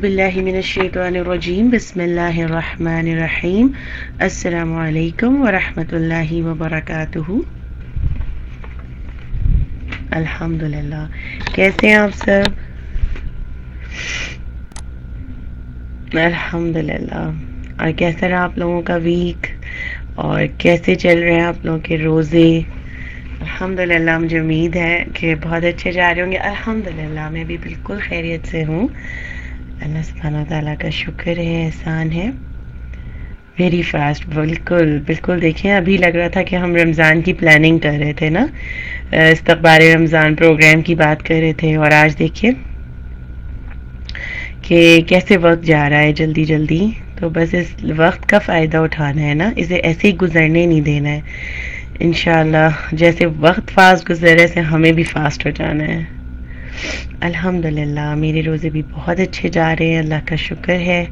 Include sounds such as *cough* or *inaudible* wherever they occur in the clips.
باللہ من الشیطان الرجیم، بسم اللہ الرحمن الرحیم۔ السلام علیکم ورحمۃ اللہ وبرکاتہ۔ الحمد للہ کیسے ہیں آپ سب؟ الحمد للہ اور کیسا رہا آپ لوگوں کا ویک اور کیسے چل رہے ہیں آپ لوگوں کے روزے؟ الحمدللہ، مجھے امید ہے کہ بہت اچھے جا رہے ہوں گے۔ الحمد للہ میں بھی بالکل خیریت سے ہوں۔ اللہ سبحانہ تعالیٰ کا شکر ہے، احسان ہے۔ ویری فاسٹ بالکل بالکل۔ دیکھیں، ابھی لگ رہا تھا کہ ہم رمضان کی پلاننگ کر رہے تھے نا۔ استقبال رمضان پروگرام کی بات کر رہے تھے اور آج دیکھیے کہ کیسے وقت جا رہا ہے جلدی جلدی۔ تو بس اس وقت کا فائدہ اٹھانا ہے نا، اسے ایسے ہی گزرنے نہیں دینا ہے۔ انشاءاللہ، جیسے وقت فاسٹ گزر ایسے ہمیں بھی فاسٹ ہو جانا ہے۔ الحمد للہ میرے روزے بھی بہت اچھے جا رہے ہیں، اللہ کا شکر ہے۔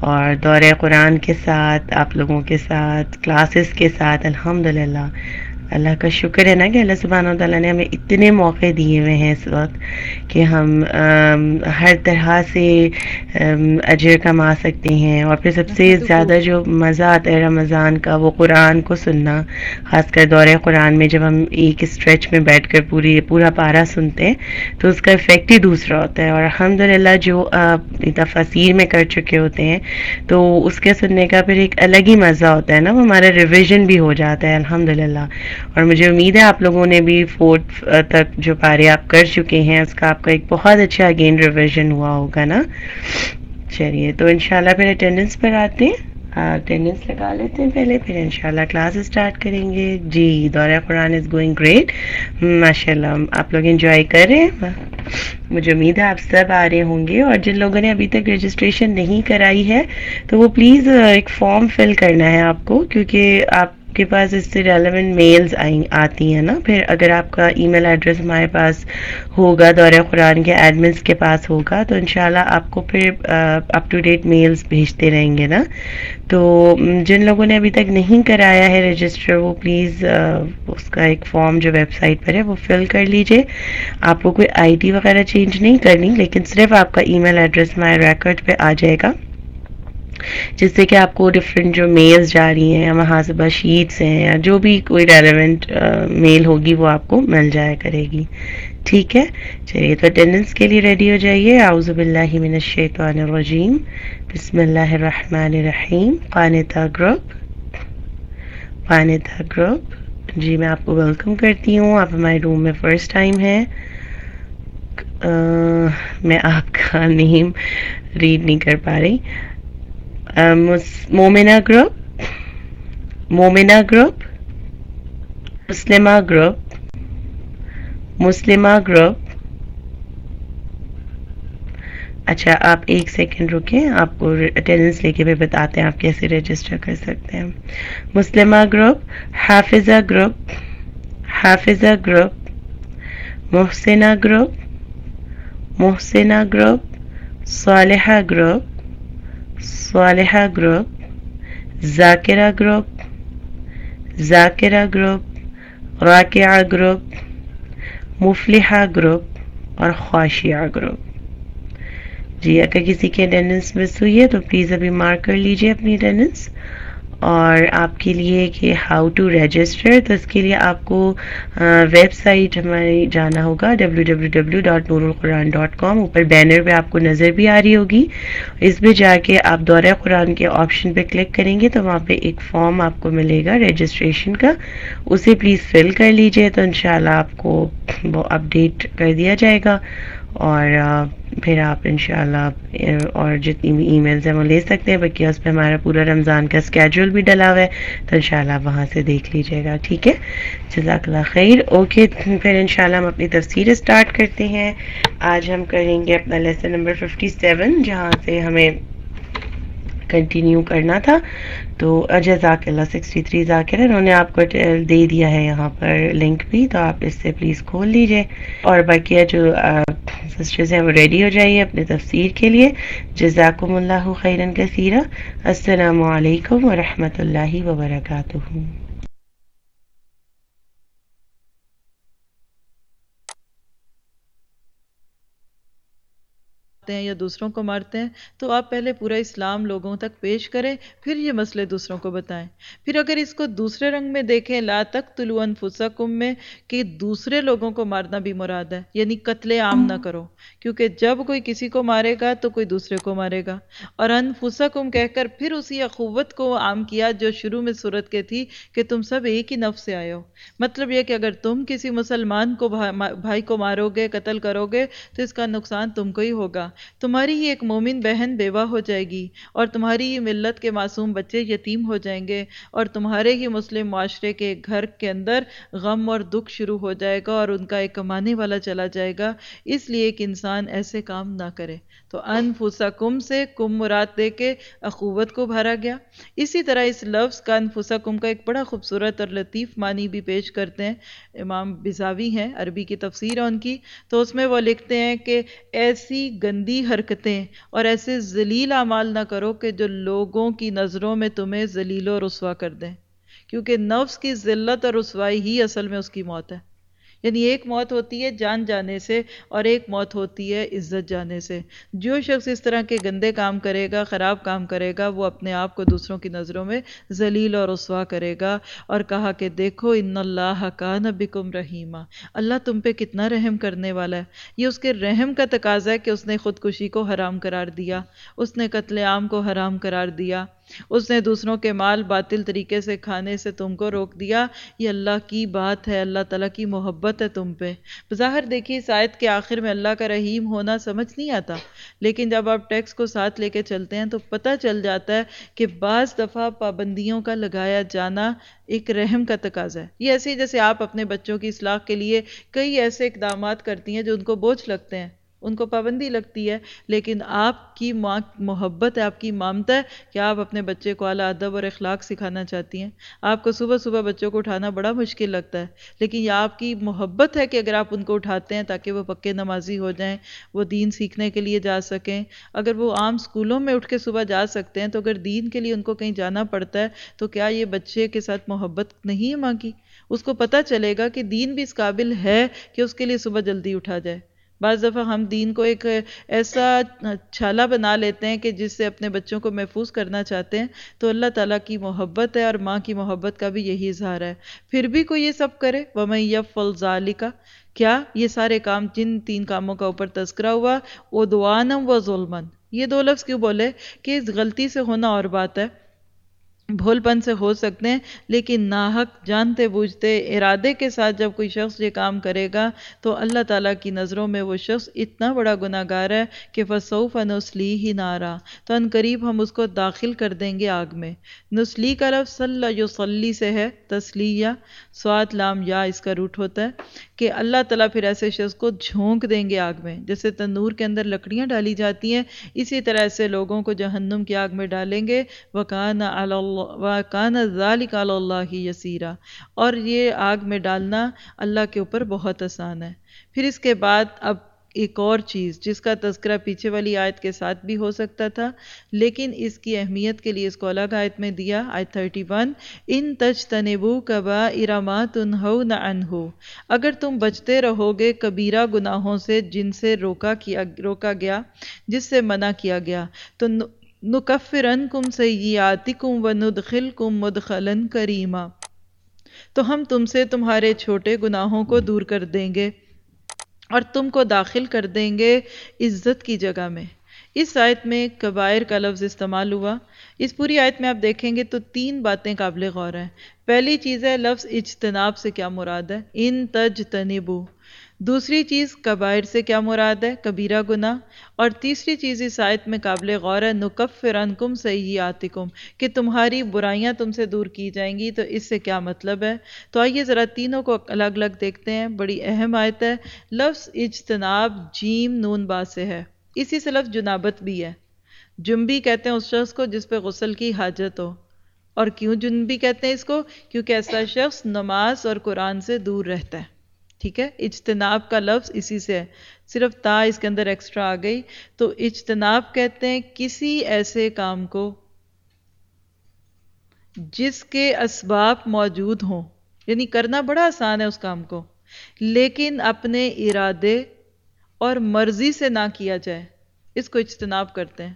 اور دورہ قرآن کے ساتھ، آپ لوگوں کے ساتھ کلاسز کے ساتھ الحمد للہ اللہ کا شکر ہے نا کہ اللہ سبحانہ و تعالیٰ نے ہمیں اتنے موقع دیے ہوئے ہیں اس وقت۔ کہ ہم ہر طرح سے اجر کما سکتے ہیں۔ اور پھر سب سے زیادہ جو مزہ آتا ہے رمضان کا وہ قرآن کو سننا۔ خاص کر دورہ قرآن میں جب ہم ایک اسٹریچ میں بیٹھ کر پوری پورا پارا سنتے ہیں تو اس کا افیکٹ ہی دوسرا ہوتا ہے۔ اور الحمد للہ جو تفاصیر میں کر چکے ہوتے ہیں تو اس کے سننے کا پھر ایک الگ ہی مزہ ہوتا ہے نا۔ وہ ہمارا ریویژن بھی ہو جاتا ہے الحمد للہ اور مجھے امید ہے آپ لوگوں نے بھی فورتھ تک جو پارے آپ کر چکے ہیں اس کا آپ کا ایک بہت اچھا اگین ریویژن ہوا ہوگا نا؟ چلیے، تو انشاءاللہ پھر اٹینڈنس پر آتے ہیں۔ اٹینڈنس لگا لیتے ہیں پہلے، پھر انشاءاللہ کلاس اسٹارٹ کریں گے۔ جی دورہ قرآن از گوئنگ گریٹ ماشاء اللہ آپ لوگ انجوائے کر رہے ہیں۔ مجھے امید ہے آپ سب آ رہے ہوں گے اور جن لوگوں نے ابھی تک رجسٹریشن نہیں کرائی ہے، تو وہ پلیز ایک فارم فل کرنا ہے آپ کو، کیونکہ آپ کے پاس اس سے ریلیونٹ میلز آتی ہیں نا؟ پھر اگر آپ کا ای میل ایڈریس ہمارے پاس ہوگا، دورہ قرآن کے ایڈمنس کے پاس ہوگا، تو انشاءاللہ آپ کو پھر اپ ٹو ڈیٹ میلز بھیجتے رہیں گے نا؟ تو جن لوگوں نے ابھی تک نہیں کرایا ہے رجسٹر وہ پلیز اس کا ایک فارم جو ویب سائٹ پر ہے، وہ فل کر لیجیے۔ آپ کو کوئی آئی ڈی وغیرہ چینج نہیں کرنی، لیکن صرف آپ کا ای میل ایڈریس ہمارے ریکارڈ پہ آ جائے گا۔ جس سے کہ آپ کو ڈفرینٹ جو میلز جا رہی ہیں یا محاسبہ شیٹس ہیں یا جو بھی کوئی ریلیونٹ میل ہوگی وہ آپ کو مل جایا کرے گی۔ ٹھیک ہے؟ چلیے، تو اٹینڈنس کے لیے ریڈی ہو جائیے۔ اعوذ باللہ من الشیطان الرجیم۔ بسم اللہ الرحمن الرحیم۔ قانتا گروپ۔ قانتا گروپ۔ جی میں آپ کو ویلکم کرتی ہوں۔ آپ ہمارے روم میں فرسٹ ٹائم ہیں۔ میں آپ کا *laughs* نیم ریڈ نہیں کر پا رہی۔ مومنا گروپ مومنا گروپ مسلمہ گروپ مسلمہ گروپ اچھا آپ ایک سیکنڈ رکیں آپ کو اٹینڈنس لے کے بھی بتاتے ہیں آپ کیسے رجسٹر کر سکتے ہیں مسلمہ group Hafiza group Hafiza group Mohsina group Mohsina group Saliha group Saliha group, Zakira group Zakira group, Rakia group, Muflaha group اور خواشیہ گروپ۔ جی اگر کسی کی اٹینڈنس مس ہوئی ہے تو پلیز ابھی مارک کر لیجیے اپنی اٹینڈنس اور آپ کے لیے کہ ہاؤ ٹو رجسٹر تو اس کے لیے آپ کو ویب سائٹ ہماری جانا ہوگا W W W dot Noor Alquran dot com اوپر بینر پہ آپ کو نظر بھی آ رہی ہوگی۔ اس پہ جا کے آپ دورہ قرآن کے آپشن پہ کلک کریں گے تو وہاں پہ ایک فارم آپ کو ملے گا رجسٹریشن کا۔ اسے پلیز فل کر لیجیے تو انشاءاللہ آپ کو وہ اپڈیٹ کر دیا جائے گا۔ اور پھر آپ انشاءاللہ، اور جتنی بھی ای میلز ہیں وہ لے سکتے ہیں بکیہ اس پہ ہمارا پورا رمضان کا اسکیجول بھی ڈلا ہوا ہے، تو انشاءاللہ وہاں سے دیکھ لیجیے گا، ٹھیک ہے؟ جزاک اللہ خیر۔ اوکے، پھر انشاءاللہ ہم اپنی تفسیر اسٹارٹ کرتے ہیں۔ آج ہم کریں گے اپنا لیسن نمبر ففٹی سیون جہاں سے ہمیں کنٹینیو کرنا تھا، تو جزاک اللہ سکسٹی تھری ذاکر انہوں نے آپ کو دے دیا ہے یہاں پر لنک بھی، تو آپ اس سے پلیز کھول لیجیے۔ اور باقی جو سسٹرز ہیں، وہ ریڈی ہو جائیے اپنے تفسیر کے لیے۔ جزاکم اللہ خیرن کثیرہ۔ السلام علیکم ورحمۃ اللہ وبرکاتہ۔ ہیں یا دوسروں کو مارتے ہیں، تو آپ پہلے پورا اسلام لوگوں تک پیش کریں، پھر یہ مسئلے دوسروں کو بتائیں۔ پھر اگر اس کو دوسرے رنگ میں دیکھیں، لا تک طلوع انفسکم میں کہ دوسرے لوگوں کو مارنا بھی مراد ہے یعنی قتل عام نہ کرو۔ کیونکہ جب کوئی کسی کو مارے گا تو کوئی دوسرے کو مارے گا۔ اور انفسکم کہہ کر پھر اسی اخوت کو عام کیا جو شروع میں صورت کے تھی کہ تم سب ایک ہی نفس سے آئے ہو۔ مطلب یہ کہ اگر تم کسی مسلمان کو بھائی کو مارو گے، قتل کرو گے، تو اس کا نقصان تم کو ہی ہوگا۔ تمہاری ہی ایک مومن بہن بیوہ ہو جائے گی اور تمہاری ہی ملت کے معصوم بچے یتیم ہو جائیں گے اور تمہارے ہی مسلم معاشرے کے گھر کے اندر غم اور دکھ شروع ہو جائے گا اور ان کا ایک کمانے والا چلا جائے گا، اس لیے ایک انسان ایسے کام نہ کرے۔ تو انفسا کم سے کم مراد دے کے اخوت کو بھرا گیا۔ اسی طرح اس لفظ کا انفسا کم کا ایک بڑا خوبصورت اور لطیف معنی بھی پیش کرتے ہیں۔ امام بزاوی ہیں، عربی کی تفسیر ہے ان کی۔ تو اس میں وہ لکھتے ہیں کہ ایسی گندی حرکتیں اور ایسے ذلیل اعمال نہ کرو کہ جو لوگوں کی نظروں میں تمہیں ذلیل و رسوا کر دیں۔ کیونکہ نفس کی ذلت اور رسوائی ہی اصل میں اس کی موت ہے۔ یعنی ایک موت ہوتی ہے جان جانے سے اور ایک موت ہوتی ہے عزت جانے سے۔ جو شخص اس طرح کے گندے کام کرے گا، خراب کام کرے گا، وہ اپنے آپ کو دوسروں کی نظروں میں ذلیل اور رسوا کرے گا اور کہا کہ دیکھو، ان اللہ کان بکم رحیمہ اللہ تم پہ کتنا رحم کرنے والا ہے۔ یہ اس کے رحم کا تقاضا ہے کہ اس نے خودکشی کو حرام قرار دیا، اس نے قتل عام کو حرام قرار دیا۔ اس نے دوسروں کے مال باطل طریقے سے کھانے سے تم کو روک دیا۔ یہ اللہ کی بات ہے، اللہ تعالیٰ کی محبت ہے تم پہ۔ بظاہر دیکھیے، اس آیت کے آخر میں اللہ کا رحیم ہونا سمجھ نہیں آتا۔ لیکن جب آپ ٹیکس کو ساتھ لے کے چلتے ہیں تو پتہ چل جاتا ہے کہ بعض دفعہ پابندیوں کا لگایا جانا ایک رحم کا تقاضا ہے۔ یہ ایسے جیسے آپ اپنے بچوں کی اصلاح کے لیے کئی ایسے اقدامات کرتی ہیں جو ان کو بوجھ لگتے ہیں۔ ان کو پابندی لگتی ہے، لیکن آپ کی ماں، محبت ہے، آپ کی مامتا ہے کہ آپ اپنے بچے کو اعلیٰ، ادب اور اخلاق سکھانا چاہتی ہیں۔ آپ کو صبح صبح بچوں کو اٹھانا بڑا مشکل لگتا ہے، لیکن یہ آپ کی محبت ہے کہ اگر آپ ان کو اٹھاتے ہیں تاکہ وہ پکے نمازی ہو جائیں، وہ دین سیکھنے کے لیے جا سکیں۔ اگر وہ عام اسکولوں میں اٹھ کے صبح جا سکتے ہیں، تو اگر دین کے لیے ان کو کہیں جانا پڑتا ہے، تو کیا یہ بچے کے ساتھ محبت نہیں ہے ماں کی؟ اس کو پتہ چلے گا کہ دین بھی اس قابل ہے کہ اس کے لیے صبح جلدی اٹھا جائے۔ بعض دفعہ ہم دین کو ایک ایسا چھالا بنا لیتے ہیں کہ جس سے اپنے بچوں کو محفوظ کرنا چاہتے ہیں، تو اللہ تعالیٰ کی محبت ہے اور ماں کی محبت کا بھی یہی اظہار ہے۔ پھر بھی کوئی یہ سب کرے؟ وَمَن يَفْفَلْ ذَلِكَ کیا یہ سارے کام جن تین کاموں کا اوپر تذکرہ ہوا ادوانم و ظلمن یہ دو لفظ کیوں بولے؟ کہ اس غلطی سے ہونا اور بات ہے۔ بھول پن سے ہو سکتے ہیں، لیکن ناحق جانتے بوجھتے ارادے کے ساتھ جب کوئی شخص یہ کام کرے گا، تو اللہ تعالیٰ کی نظروں میں وہ شخص اتنا بڑا گناہ گار ہے کہ فصوف نسلی ہی نارا۔ تو ان قریب ہم اس کو داخل کر دیں گے آگ میں۔ نسلی کا لفظ صلی یصلی سے ہے، تسلیہ، سواد لام یا اس کا روٹ ہوتا ہے کہ اللہ تعالیٰ پھر ایسے شخص کو جھونک دیں گے آگ میں، جیسے تندور کے اندر لکڑیاں ڈالی جاتی ہیں، اسی طرح ایسے لوگوں کو جہنم کی آگ میں ڈالیں گے۔ وکان اللہ کان ذالک علی اللہ یسیرا اور یہ آگ میں ڈالنا اللہ کے اوپر بہت آسان ہے۔ پھر اس کے بعد اب ایک اور چیز جس کا تذکرہ پیچھے والی آیت کے ساتھ بھی ہو سکتا تھا، لیکن اس کی اہمیت کے لیے اس کو الگ آیت میں دیا۔ آیت 31 ان تج تنبو کبا ارامات انہو نہ انہو اگر تم بچتے رہو گے کبیرہ گناہوں سے جن سے روکا کیا، روکا گیا، جس سے منع کیا گیا، تو نکفرن کم سیاتی کم و ندخل کم مدخلن کریما۔ تو ہم تم سے تمہارے چھوٹے گناہوں کو دور کر دیں گے اور تم کو داخل کر دیں گے عزت کی جگہ میں۔ اس آیت میں کبائر کا لفظ استعمال ہوا۔ اس پوری آیت میں آپ دیکھیں گے تو تین باتیں قابل غور ہیں۔ پہلی چیز ہے لفظ اجتناب سے کیا مراد ہے؟ ان تج تنبو دوسری چیز کبائر سے کیا مراد ہے؟ کبیرہ گناہ۔ اور تیسری چیز اس آیت میں قابل غور ہے نکفرنکم سیئیاتکم کہ تمہاری برائیاں تم سے دور کی جائیں گی، تو اس سے کیا مطلب ہے؟ تو آئیے ذرا تینوں کو الگ الگ دیکھتے ہیں۔ بڑی اہم آیت ہے، لفظ اجتناب جیم نون با سے ہے۔ اسی سے لفظ جنابت بھی ہے۔ جنبی کہتے ہیں اس شخص کو جس پہ غسل کی حاجت ہو۔ اور کیوں جنبی کہتے ہیں اس کو؟ کیونکہ ایسا شخص نماز اور قرآن سے دور رہتا ہے۔ ٹھیک ہے؟ اجتناب کا لفظ اسی سے ہے۔ صرف تا اس کے اندر ایکسٹرا آ گئی۔ تو اجتناب کہتے ہیں کسی ایسے کام کو جس کے اسباب موجود ہوں۔ یعنی کرنا بڑا آسان ہے اس کام کو۔ لیکن اپنے ارادے اور مرضی سے نہ کیا جائے۔ اس کو اجتناب کرتے ہیں۔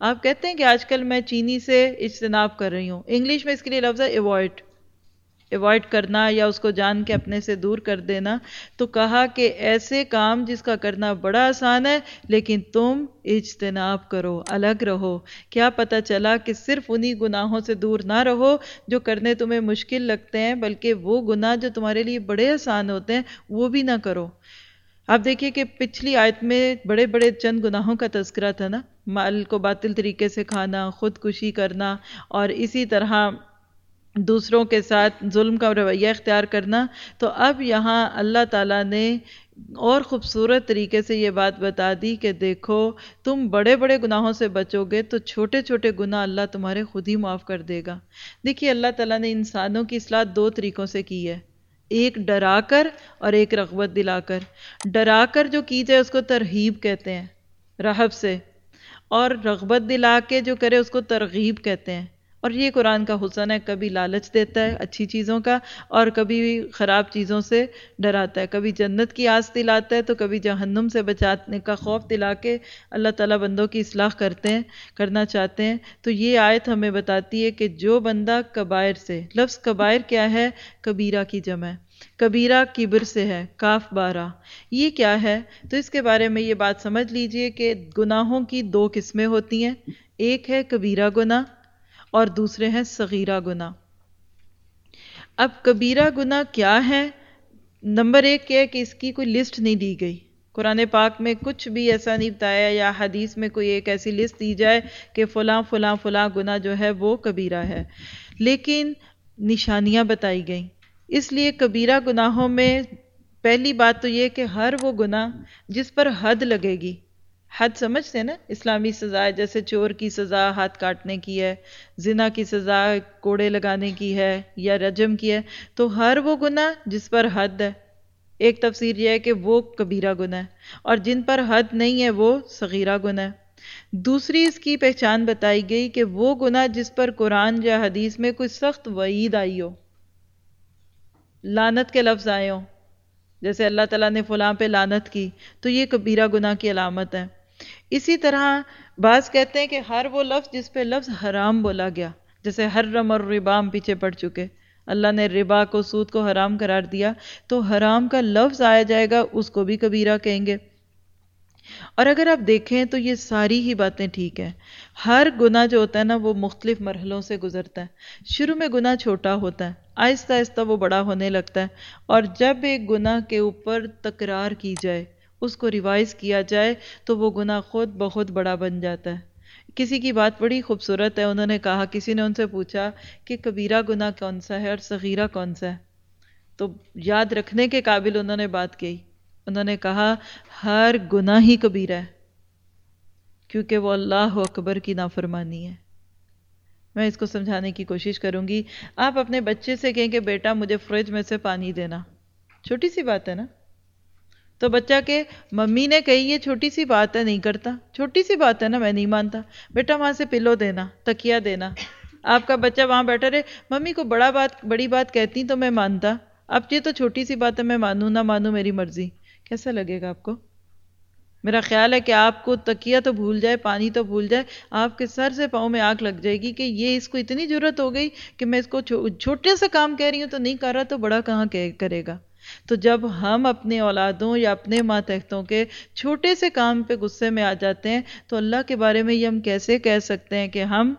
آپ کہتے ہیں کہ آج کل میں چینی سے اجتناب کر رہی ہوں۔ انگلش میں اس کے لیے لفظ ہے ایوائڈ ایوائڈ کرنا یا اس کو جان کے اپنے سے دور کر دینا، تو کہا کہ ایسے کام جس کا کرنا بڑا آسان ہے، لیکن تم اجتناب کرو، الگ رہو۔ کیا پتہ چلا کہ صرف انہی گناہوں سے دور نہ رہو جو کرنے تمہیں مشکل لگتے ہیں، بلکہ وہ گناہ جو تمہارے لیے بڑے آسان ہوتے ہیں، وہ بھی نہ کرو۔ آپ دیکھیے کہ پچھلی آیت میں بڑے بڑے چند گناہوں کا تذکرہ تھا نا، مال کو باطل طریقے سے کھانا، خودکشی کرنا اور اسی طرح دوسروں کے ساتھ ظلم کا رویہ اختیار کرنا، تو اب یہاں اللہ تعالیٰ نے اور خوبصورت طریقے سے یہ بات بتا دی کہ دیکھو، تم بڑے بڑے گناہوں سے بچو گے تو چھوٹے چھوٹے گناہ اللہ تمہارے خود ہی معاف کر دے گا۔ دیکھیے، اللہ تعالیٰ نے انسانوں کی اصلاح دو طریقوں سے کی ہے۔ ایک ڈرا کر اور ایک رغبت دلا کر۔ ڈرا کر جو کی جائے اس کو ترغیب کہتے ہیں، رحب سے۔ اور رغبت دلا کے جو کرے اس کو ترغیب کہتے ہیں۔ اور یہ قرآن کا حسن ہے، کبھی لالچ دیتا ہے اچھی چیزوں کا، اور کبھی خراب چیزوں سے ڈراتا ہے۔ کبھی جنت کی آس دلاتا ہے تو کبھی جہنم سے بچانے کا خوف دلا کے اللہ تعالیٰ بندوں کی اصلاح کرتے ہیں، کرنا چاہتے ہیں۔ تو یہ آیت ہمیں بتاتی ہے کہ جو بندہ کبائر سے، لفظ کبائر کیا ہے؟ کبیرہ کی جمع کبیرہ کبر سے ہے، کاف بارہ۔ یہ کیا ہے؟ تو اس کے بارے میں یہ بات سمجھ لیجیے کہ گناہوں کی دو قسمیں ہوتی ہیں۔ ایک ہے کبیرہ گناہ اور دوسرے ہیں صغیرہ گناہ۔ اب کبیرہ گناہ کیا ہے؟ نمبر ایک کیا ہے کہ اس کی کوئی لسٹ نہیں دی گئی۔ قرآن پاک میں کچھ بھی ایسا نہیں بتایا یا حدیث میں کوئی ایک ایسی لسٹ دی جائے کہ فلاں فلاں فلاں گناہ جو ہے وہ کبیرہ ہے۔ لیکن نشانیاں بتائی گئیں۔ اس لیے کبیرہ گناہوں میں پہلی بات تو یہ کہ ہر وہ گناہ جس پر حد لگے گی حد سمجھتے ہیں نا؟ اسلامی سزا جیسے چور کی سزا، ہاتھ کاٹنے کی ہے، زنا کی سزا، کوڑے لگانے کی ہے یا رجم کی ہے۔ تو ہر وہ گناہ جس پر حد ہے۔ ایک تفسیر یہ ہے کہ وہ کبیرہ گناہ ہے اور جن پر حد نہیں ہے، وہ صغیرہ گناہ ہے۔ دوسری اس کی پہچان بتائی گئی کہ وہ گناہ جس پر قرآن یا حدیث میں کوئی سخت وعید آئی ہو۔ لانت کے لفظ آئے ہوں۔ جیسے اللہ تعالیٰ نے فلاں پہ لانت کی، تو یہ کبیرہ گناہ کی علامت ہے۔ اسی طرح بعض کہتے ہیں کہ ہر وہ لفظ جس پہ لفظ حرام بولا گیا، جیسے حرم اور ربام پیچھے پڑ چکے، اللہ نے ربا کو، سود کو حرام قرار دیا، تو حرام کا لفظ آیا جائے گا، اس کو بھی کبیرہ کہیں گے۔ اور اگر آپ دیکھیں تو یہ ساری ہی باتیں ٹھیک ہیں۔ ہر گناہ جو ہوتا ہے نا، وہ مختلف مرحلوں سے گزرتا ہے۔ شروع میں گناہ چھوٹا ہوتا ہے، آہستہ آہستہ وہ بڑا ہونے لگتا ہے۔ اور جب ایک گناہ کے اوپر تکرار کی جائے اس کو ریوائز کیا جائے تو وہ گناہ خود بہت بڑا بن جاتا ہے۔ کسی کی بات بڑی خوبصورت ہے، انہوں نے کہا، کسی نے ان سے پوچھا کہ کبیرہ گناہ کون سا ہے اور صغیرہ کون سا ہے۔ تو یاد رکھنے کے قابل انہوں نے بات کی۔ انہوں نے کہا، ہر گناہ ہی کبیرہ ہے، کیونکہ وہ اللہ اکبر کی نافرمانی ہے۔ میں اس کو سمجھانے کی کوشش کروں گی۔ آپ اپنے بچے سے کہیں کہ بیٹا، مجھے فریج میں سے پانی دینا۔ چھوٹی سی بات ہے نا؟ تو بچہ کہ ممی نے کہی یہ چھوٹی سی بات ہے، نہیں کرتا۔ چھوٹی سی بات ہے نا، میں نہیں مانتا۔ بیٹا، وہاں سے پلو دینا تکیا دینا۔ آپ کا بچہ وہاں بیٹھا رہے۔ ممی کو بڑا بات، بڑی بات کہتی تو میں مانتا۔ اب یہ تو چھوٹی سی بات ہے، میں مانوں نہ مانوں، میری مرضی۔ کیسا لگے گا آپ کو؟ میرا خیال ہے کہ آپ کو تکیا تو بھول جائے، پانی تو بھول جائے۔ آپ کے سر سے پاؤں میں آگ لگ جائے گی کہ یہ اس کو اتنی ضرورت ہو گئی کہ میں اس کو چھوٹے سے کام کہہ رہی ہوں تو نہیں کر رہا تو بڑا کہاں کرے گا؟ تو جب ہم اپنے اولادوں یا اپنے ماتحتوں کے چھوٹے سے کام پہ غصے میں آ جاتے ہیں، تو اللہ کے بارے میں یہ ہم کیسے کہہ سکتے ہیں کہ ہم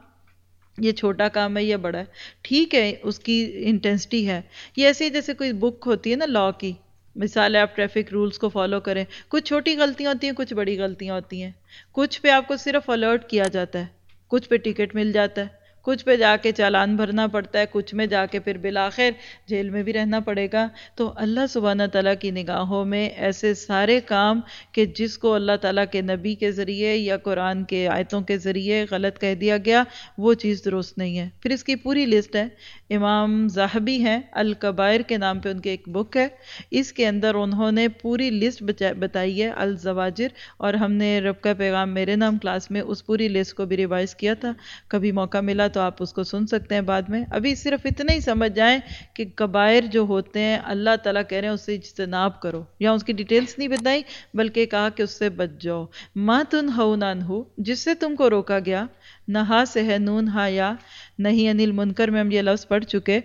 یہ چھوٹا کام ہے یا بڑا ہے؟ ٹھیک ہے، اس کی انٹینسٹی ہے۔ یہ ایسے جیسے کوئی بک ہوتی ہے نا لا کی۔ مثال ہے آپ ٹریفک رولز کو فالو کریں۔ کچھ چھوٹی غلطیاں ہوتی ہیں، کچھ بڑی غلطیاں ہوتی ہیں۔ کچھ پہ آپ کو صرف الرٹ کیا جاتا ہے۔ کچھ پہ ٹکٹ مل جاتا ہے۔ کچھ پہ جا کے چالان بھرنا پڑتا ہے، کچھ میں جا کے پھر بالآخر جیل میں بھی رہنا پڑے گا۔ تو اللہ سبحانہ تعالیٰ کی نگاہوں میں ایسے سارے کام کہ جس کو اللہ تعالیٰ کے نبی کے ذریعے یا قرآن کے آیتوں کے ذریعے غلط کہہ دیا گیا، وہ چیز درست نہیں ہے۔ پھر اس کی پوری لسٹ ہے۔ امام زاہبی ہیں، القبائر کے نام پہ ان کی ایک بک ہے۔ اس کے اندر انہوں نے پوری لسٹ بتائی ہے، الزواجر، اور ہم نے رب کا پیغام میرے نام کلاس میں اس پوری لسٹ کو بھی ریوائز کیا تھا۔ کبھی موقع ملا تو آپ اس کو سن سکتے ہیں بعد میں۔ ابھی صرف اتنا ہی سمجھ جائیں کہ کبائر جو ہوتے ہیں، اللہ تعالیٰ کہہ رہے ہیں اس سے اجتناب کرو۔ یا اس کی ڈیٹیلز نہیں بتائی، بلکہ کہا کہ اس سے بچ جاؤ۔ ماں تن ہو نان ہو جس سے تم کو روکا گیا۔ نہ ہا سے ہے نون ہا یا نہیں انل منکر میں ہم یہ لفظ پڑھ چکے۔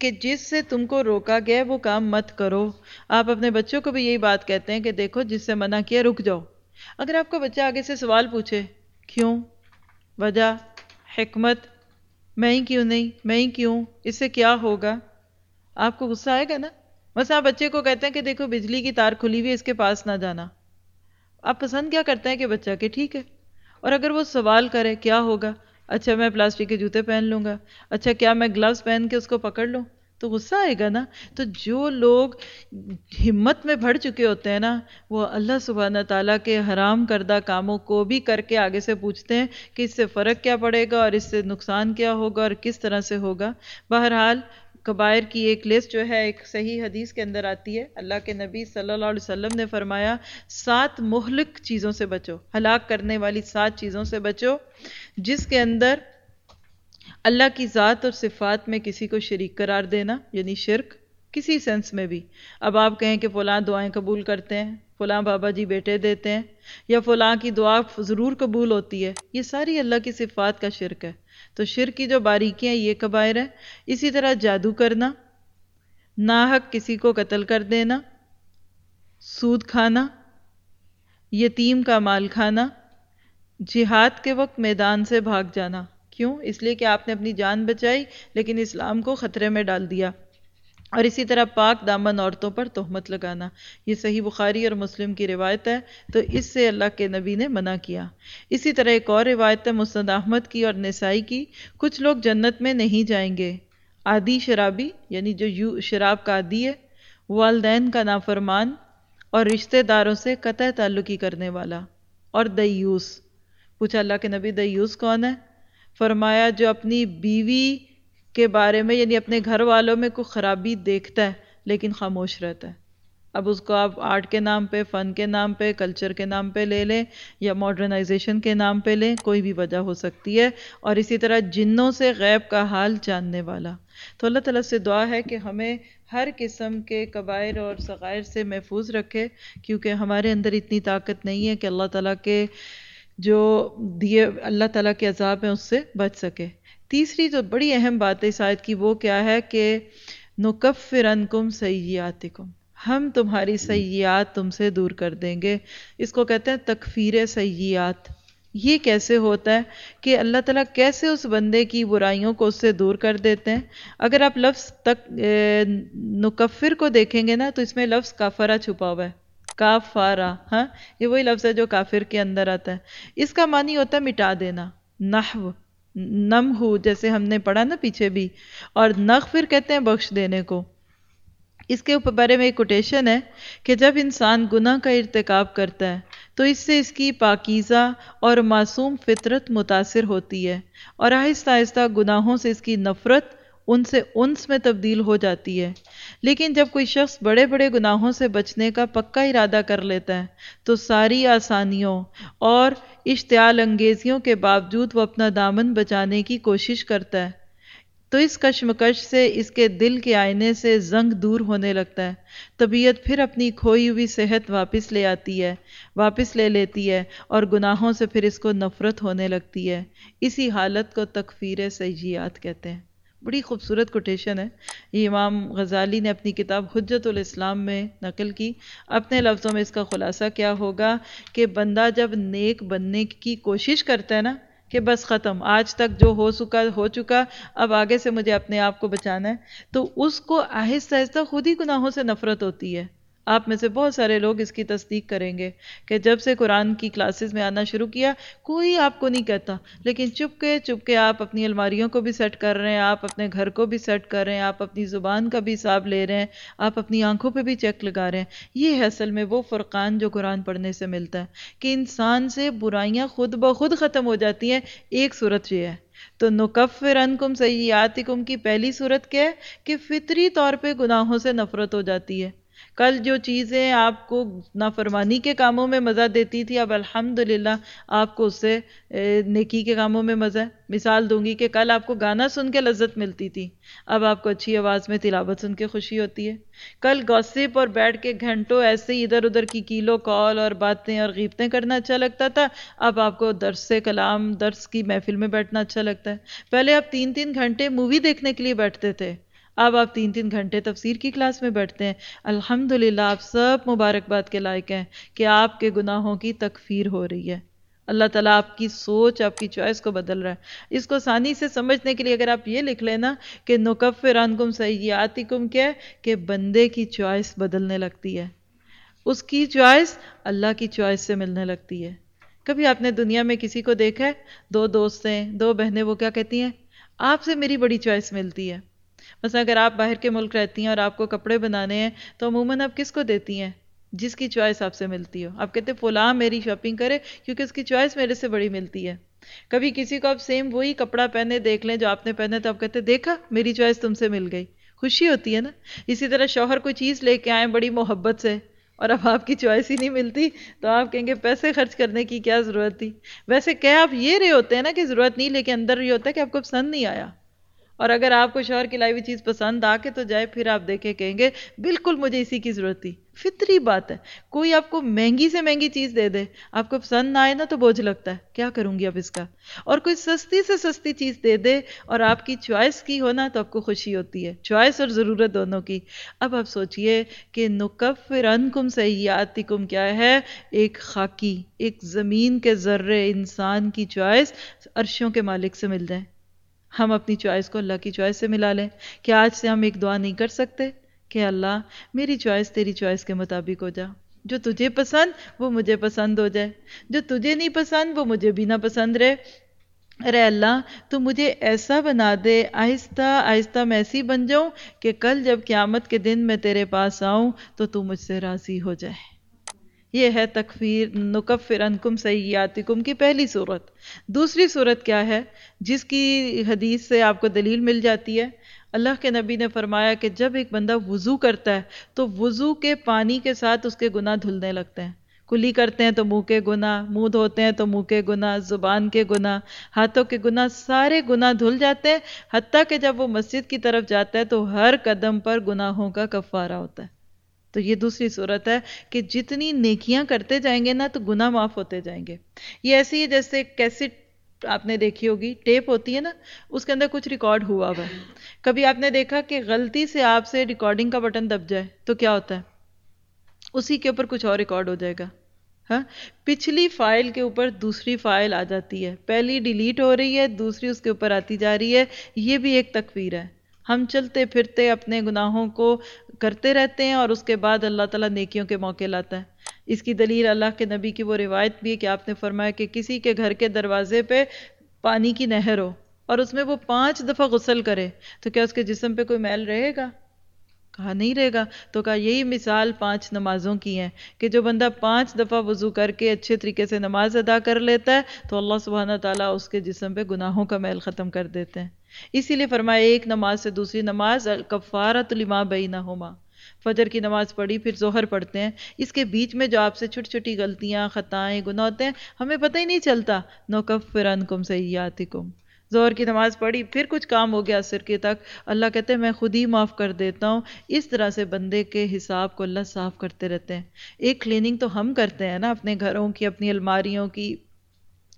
کہ جس سے تم کو روکا گیا، وہ کام مت کرو۔ آپ اپنے بچوں کو بھی یہی بات کہتے ہیں کہ دیکھو، جس سے منع کیا، رک جاؤ۔ اگر آپ کا بچہ آگے سے سوال پوچھے، کیوں؟ وجہ؟ حکمت میں ہی کیوں نہیں میں ہی کیوں، اس سے کیا ہوگا؟ آپ کو غصہ آئے گا نا؟ بس آپ بچے کو کہتے ہیں کہ دیکھو بجلی کی تار کھلی ہوئی اس کے پاس نہ جانا۔ آپ پسند کیا کرتے ہیں کہ بچہ کہ ٹھیک ہے؟ اور اگر وہ سوال کرے، کیا ہوگا؟ اچھا میں پلاسٹک کے جوتے پہن لوں گا۔ اچھا کیا میں گلوز پہن کے اس کو پکڑ لوں؟ تو غصہ آئے گا نا، تو جو لوگ ہمت میں بڑھ چکے ہوتے ہیں نا، وہ اللہ سبحانہ تعالیٰ کے حرام کردہ کاموں کو بھی کر کے آگے سے پوچھتے ہیں کہ اس سے فرق کیا پڑے گا اور اس سے نقصان کیا ہوگا اور کس طرح سے ہوگا۔ بہرحال کبائر کی ایک لسٹ جو ہے، ایک صحیح حدیث کے اندر آتی ہے۔ اللہ کے نبی صلی اللہ علیہ وسلم نے فرمایا، سات مہلک چیزوں سے بچو، ہلاک کرنے والی سات چیزوں سے بچو، جس کے اندر اللہ کی ذات اور صفات میں کسی کو شریک قرار دینا یعنی شرک، کسی سینس میں بھی۔ اب آپ کہیں کہ فلاں دعائیں قبول کرتے ہیں، فلاں بابا جی بیٹے دیتے ہیں، یا فلاں کی دعا ضرور قبول ہوتی ہے، یہ ساری اللہ کی صفات کا شرک ہے۔ تو شرک کی جو باریکیاں یہ کبائر ہے اسی طرح جادو کرنا، ناحق کسی کو قتل کر دینا، سود کھانا، یتیم کا مال کھانا، جہاد کے وقت میدان سے بھاگ جانا۔ کیوں؟ اس لیے کہ آپ نے اپنی جان بچائی، لیکن اسلام کو خطرے میں ڈال دیا۔ اور اسی طرح پاک دامن عورتوں پر تہمت لگانا۔ یہ صحیح بخاری اور مسلم کی روایت ہے، تو اس سے اللہ کے نبی نے منع کیا۔ اسی طرح ایک اور روایت ہے مسند احمد کی اور نسائی کی۔ کچھ لوگ جنت میں نہیں جائیں گے۔ عادی شرابی یعنی جو یو، شراب کا عادی ہے، والدین کا نافرمان اور رشتہ داروں سے قطع تعلقی کرنے والا۔ اور دیوس۔ پوچھا اللہ کے نبی دیوس کون ہے؟ فرمایا، جو اپنی بیوی کے بارے میں یعنی اپنے گھر والوں میں کوئی خرابی دیکھتا ہے، لیکن خاموش رہتا ہے۔ اب اس کو آپ آرٹ کے نام پہ، فن کے نام پہ، کلچر کے نام پہ لے لیں یا ماڈرنائزیشن کے نام پہ لیں، کوئی بھی وجہ ہو سکتی ہے۔ اور اسی طرح جنوں سے غیب کا حال جاننے والا۔ تو اللہ تعالیٰ سے دعا ہے کہ ہمیں ہر قسم کے قبائر اور ثقائر سے محفوظ رکھے، کیونکہ ہمارے اندر اتنی طاقت نہیں ہے کہ اللہ تعالیٰ کے جو دیے اللہ تعالیٰ کے عذاب ہیں اس سے بچ سکے۔ تیسری جو بڑی اہم بات ہے اس آیت کی وہ کیا ہے کہ نکفرنکم سیئیاتکم ہم تمہاری سیئیات تم سے دور کر دیں گے۔ اس کو کہتے ہیں تکفیر سیئیات یہ کیسے ہوتا ہے کہ اللہ تعالیٰ کیسے اس بندے کی برائیوں کو اس سے دور کر دیتے ہیں؟ اگر آپ لفظ تک نکفر کو دیکھیں گے نا تو اس میں لفظ کافرہ چھپا ہوا ہے۔ کافارا ہاں؟ یہ وہی لفظ ہے جو کافر کے اندر آتا ہے۔ اس کا معنی ہوتا ہے مٹا دینا، نحو نم ہو جیسے ہم نے پڑھا نا پیچھے بھی۔ اور نغفر کہتے ہیں بخش دینے کو۔ اس کے بارے میں ایک کوٹیشن ہے کہ جب انسان گناہ کا ارتکاب کرتا ہے، تو اس سے اس کی پاکیزہ اور معصوم فطرت متاثر ہوتی ہے۔ اور آہستہ آہستہ گناہوں سے اس کی نفرت ان سے انس میں تبدیل ہو جاتی ہے۔ لیکن جب کوئی شخص بڑے بڑے گناہوں سے بچنے کا پکا ارادہ کر لیتا ہے، تو ساری آسانیوں اور اشتعال انگیزیوں کے باوجود وہ اپنا دامن بچانے کی کوشش کرتا ہے۔ تو اس کشمکش سے، اس کے دل کے آئینے سے زنگ دور ہونے لگتا ہے۔ طبیعت پھر اپنی کھوئی ہوئی صحت واپس لے آتی ہے، واپس لے لیتی ہے اور گناہوں سے پھر اس کو نفرت ہونے لگتی ہے۔ اسی حالت کو تکفیر سیجیات کہتے ہیں۔ بڑی خوبصورت کوٹیشن ہے۔ یہ امام غزالی نے اپنی کتاب حجت الاسلام میں نقل کی۔ اپنے لفظوں میں اس کا خلاصہ کیا ہوگا کہ بندہ جب نیک بننے کی کوشش کرتا ہے نا کہ بس ختم، آج تک جو ہو چکا ہو چکا، اب آگے سے مجھے اپنے آپ کو بچانا ہے، تو اس کو آہستہ آہستہ خود ہی گناہوں سے نفرت ہوتی ہے۔ آپ میں سے بہت سارے لوگ اس کی تصدیق کریں گے کہ جب سے قرآن کی کلاسز میں آنا شروع کیا، کوئی آپ کو نہیں کہتا۔ لیکن چپ کے چپ کے آپ اپنی الماریوں کو بھی سیٹ کر رہے ہیں، آپ اپنے گھر کو بھی سیٹ کر رہے ہیں، آپ اپنی زبان کا بھی حساب لے رہے ہیں، آپ اپنی آنکھوں پہ بھی چیک لگا رہے ہیں۔ یہ ہے اصل میں وہ فرقان جو قرآن پڑھنے سے ملتا ہے کہ انسان سے برائیاں خود بخود ختم ہو جاتی ہیں۔ ایک صورت یہ ہے۔ تو نکفر انکم سیاتکم کی پہلی صورت کیا ہے؟ کہ فطری طور پہ گناہوں سے نفرت ہو جاتی ہے۔ کل جو چیزیں آپ کو نافرمانی کے کاموں میں مزہ دیتی تھی، اب الحمدللہ آپ کو اس سے نیکی کے کاموں میں مزہ مثال دوں گی کہ کل آپ کو گانا سن کے لذت ملتی تھی۔ اب آپ کو اچھی آواز میں تلاوت سن کے خوشی ہوتی ہے۔ کل گوسپ اور بیٹھ کے گھنٹوں ایسے ہی ادھر ادھر کی کیلو کال اور باتیں اور غیبتیں کرنا اچھا لگتا تھا۔ اب آپ کو درس سے کلام، درس کی محفل میں بیٹھنا اچھا لگتا ہے۔ پہلے آپ تین تین گھنٹے مووی دیکھنے کے لیے بیٹھتے تھے۔ اب آپ تین تین گھنٹے تفسیر کی کلاس میں بیٹھتے ہیں۔ الحمدللہ، آپ سب مبارکباد کے لائق ہیں کہ آپ کے گناہوں کی تکفیر ہو رہی ہے۔ اللہ تعالیٰ آپ کی سوچ، آپ کی چوائس کو بدل رہا ہے۔ اس کو آسانی سے سمجھنے کے لیے اگر آپ یہ لکھ لینا کہ نکفر عنکم سیئاتکم کیا کہ بندے کی چوائس بدلنے لگتی ہے۔ اس کی چوائس اللہ کی چوائس سے ملنے لگتی ہے۔ کبھی آپ نے دنیا میں کسی کو دیکھا ہے؟ دو دوست ہیں، دو بہنیں وہ کیا کہتی ہیں؟ آپ سے میری بڑی چوائس ملتی ہے۔ مثلا اگر آپ باہر کے ملک رہتی ہیں اور آپ کو کپڑے بنانے ہیں، تو عموماً آپ کس کو دیتی ہیں؟ جس کی چوائس آپ سے ملتی ہو۔ آپ کہتے فلاں میری شاپنگ کرے، کیونکہ اس کی چوائس میرے سے بڑی ملتی ہے۔ کبھی کسی کو آپ سیم وہی کپڑا پہنے دیکھ لیں جو آپ نے پہنے تو آپ کہتے دیکھا، میری چوائس تم سے مل گئی۔ خوشی ہوتی ہے نا؟ اسی طرح شوہر کوئی چیز لے کے آئیں، بڑی محبت سے، اور اب آپ کی چوائس ہی نہیں ملتی، تو آپ کہیں گے، پیسے خرچ کرنے کی کیا ضرورت تھی؟ ویسے کیا آپ یہ رہے ہوتے ہیں نا کہ ضرورت نہیں، لیکن اندر یہ ہوتا ہے کہ آپ کو پسند نہیں آیا۔ اور اگر آپ کو شوہر کی لائی ہوئی چیز پسند آ کے تو جائے، پھر آپ دیکھیں کہیں گے، بالکل مجھے اسی کی ضرورت تھی۔ فطری بات ہے۔ کوئی آپ کو مہنگی سے مہنگی چیز دے دے، آپ کو پسند نہ آئے نا تو بوجھ لگتا ہے۔ کیا کروں گی اب اس کا؟ اور کوئی سستی سے سستی چیز دے دے اور آپ کی چوائس کی ہونا تو آپ کو خوشی ہوتی ہے۔ چوائس اور ضرورت دونوں کی۔ اب آپ سوچئے کہ نکفر انکم سیاتکم کیا ہے؟ ایک خاکی، ایک زمین کے ذرے انسان کی چوائس عرشوں کے مالک سے مل جائے ہم اپنی چوائس کو اللہ کی چوائس سے ملا لیں کہ آج سے ہم ایک دعا نہیں کر سکتے کہ اللہ، میری چوائس تیری چوائس کے مطابق ہو جا۔ جو تجھے پسند، وہ مجھے پسند ہو جائے۔ جو تجھے نہیں پسند، وہ مجھے بھی نہ پسند رہے۔ ارے اللہ، تو مجھے ایسا بنا دے، آہستہ آہستہ میں ایسی بن جاؤں کہ کل جب قیامت کے دن میں تیرے پاس آؤں تو تو مجھ سے راضی ہو جائے۔ یہ ہے تکفیر نکفر انکم سیاتکم کی پہلی صورت۔ دوسری صورت کیا ہے؟ جس کی حدیث سے آپ کو دلیل مل جاتی ہے۔ اللہ کے نبی نے فرمایا کہ جب ایک بندہ وضو کرتا ہے تو وضو کے پانی کے ساتھ اس کے گناہ دھلنے لگتے ہیں۔ کلی کرتے ہیں تو منہ کے گناہ منہ دھوتے ہیں تو منہ کے گناہ، زبان کے گناہ، ہاتھوں کے گناہ، سارے گناہ دھل جاتے ہیں۔ حتیٰ کہ جب وہ مسجد کی طرف جاتا ہے تو ہر قدم پر گناہوں کا کفارہ ہوتا ہے۔ تو یہ دوسری صورت ہے کہ جتنی نیکیاں کرتے جائیں گے نا تو گناہ معاف ہوتے جائیں گے۔ یہ ایسی ہی جیسے کیسٹ آپ نے دیکھی ہوگی، ٹیپ ہوتی ہے نا، اس کے اندر کچھ ریکارڈ ہوا ہوا ہے۔ کبھی آپ نے دیکھا کہ غلطی سے آپ سے ریکارڈنگ کا بٹن دب جائے تو کیا ہوتا ہے؟ اسی کے اوپر کچھ اور ریکارڈ ہو جائے گا۔ ہاں؟ پچھلی فائل کے اوپر دوسری فائل آ جاتی ہے۔ پہلی ڈیلیٹ ہو رہی ہے، دوسری اس کے اوپر آتی جا رہی ہے۔ یہ بھی ایک تکفیر ہے۔ ہم چلتے پھرتے اپنے گناہوں کو کرتے رہتے ہیں اور اس کے بعد اللہ تعالیٰ نیکیوں کے موقع لاتا ہے۔ اس کی دلیل اللہ کے نبی کی وہ روایت بھی ہے کہ آپ نے فرمایا کہ کسی کے گھر کے دروازے پہ پانی کی نہر ہو اور اس میں وہ پانچ دفعہ غسل کرے تو کیا اس کے جسم پہ کوئی میل رہے گا؟ کہا نہیں رہے گا۔ تو کہا یہی مثال پانچ نمازوں کی ہے کہ جو بندہ پانچ دفعہ وضو کر کے اچھے طریقے سے نماز ادا کر لیتا ہے تو اللہ سبحانہ تعالیٰ اس کے جسم پہ گناہوں کا میل ختم کر دیتے ہیں۔ اسی لیے فرمایا، ایک نماز سے دوسری نماز کفارت لما بینہما۔ فجر کی نماز پڑھی، پھر ظہر پڑھتے ہیں۔ اس کے بیچ میں جو آپ سے چھوٹی چھوٹی غلطیاں، خطائیں گناہ ہوتے ہیں، ہمیں پتہ ہی نہیں چلتا۔ نو کفرانکم سیئاتکم۔ زہر کی نماز پڑھی، پھر کچھ کام ہو گیا سر کے تک۔ اللہ کہتے ہیں، میں خود ہی معاف کر دیتا ہوں۔ اس طرح سے بندے کے حساب کو اللہ صاف کرتے رہتے ہیں۔ ایک کلیننگ تو ہم کرتے ہیں نا، اپنے گھروں کی، اپنی الماریوں کی۔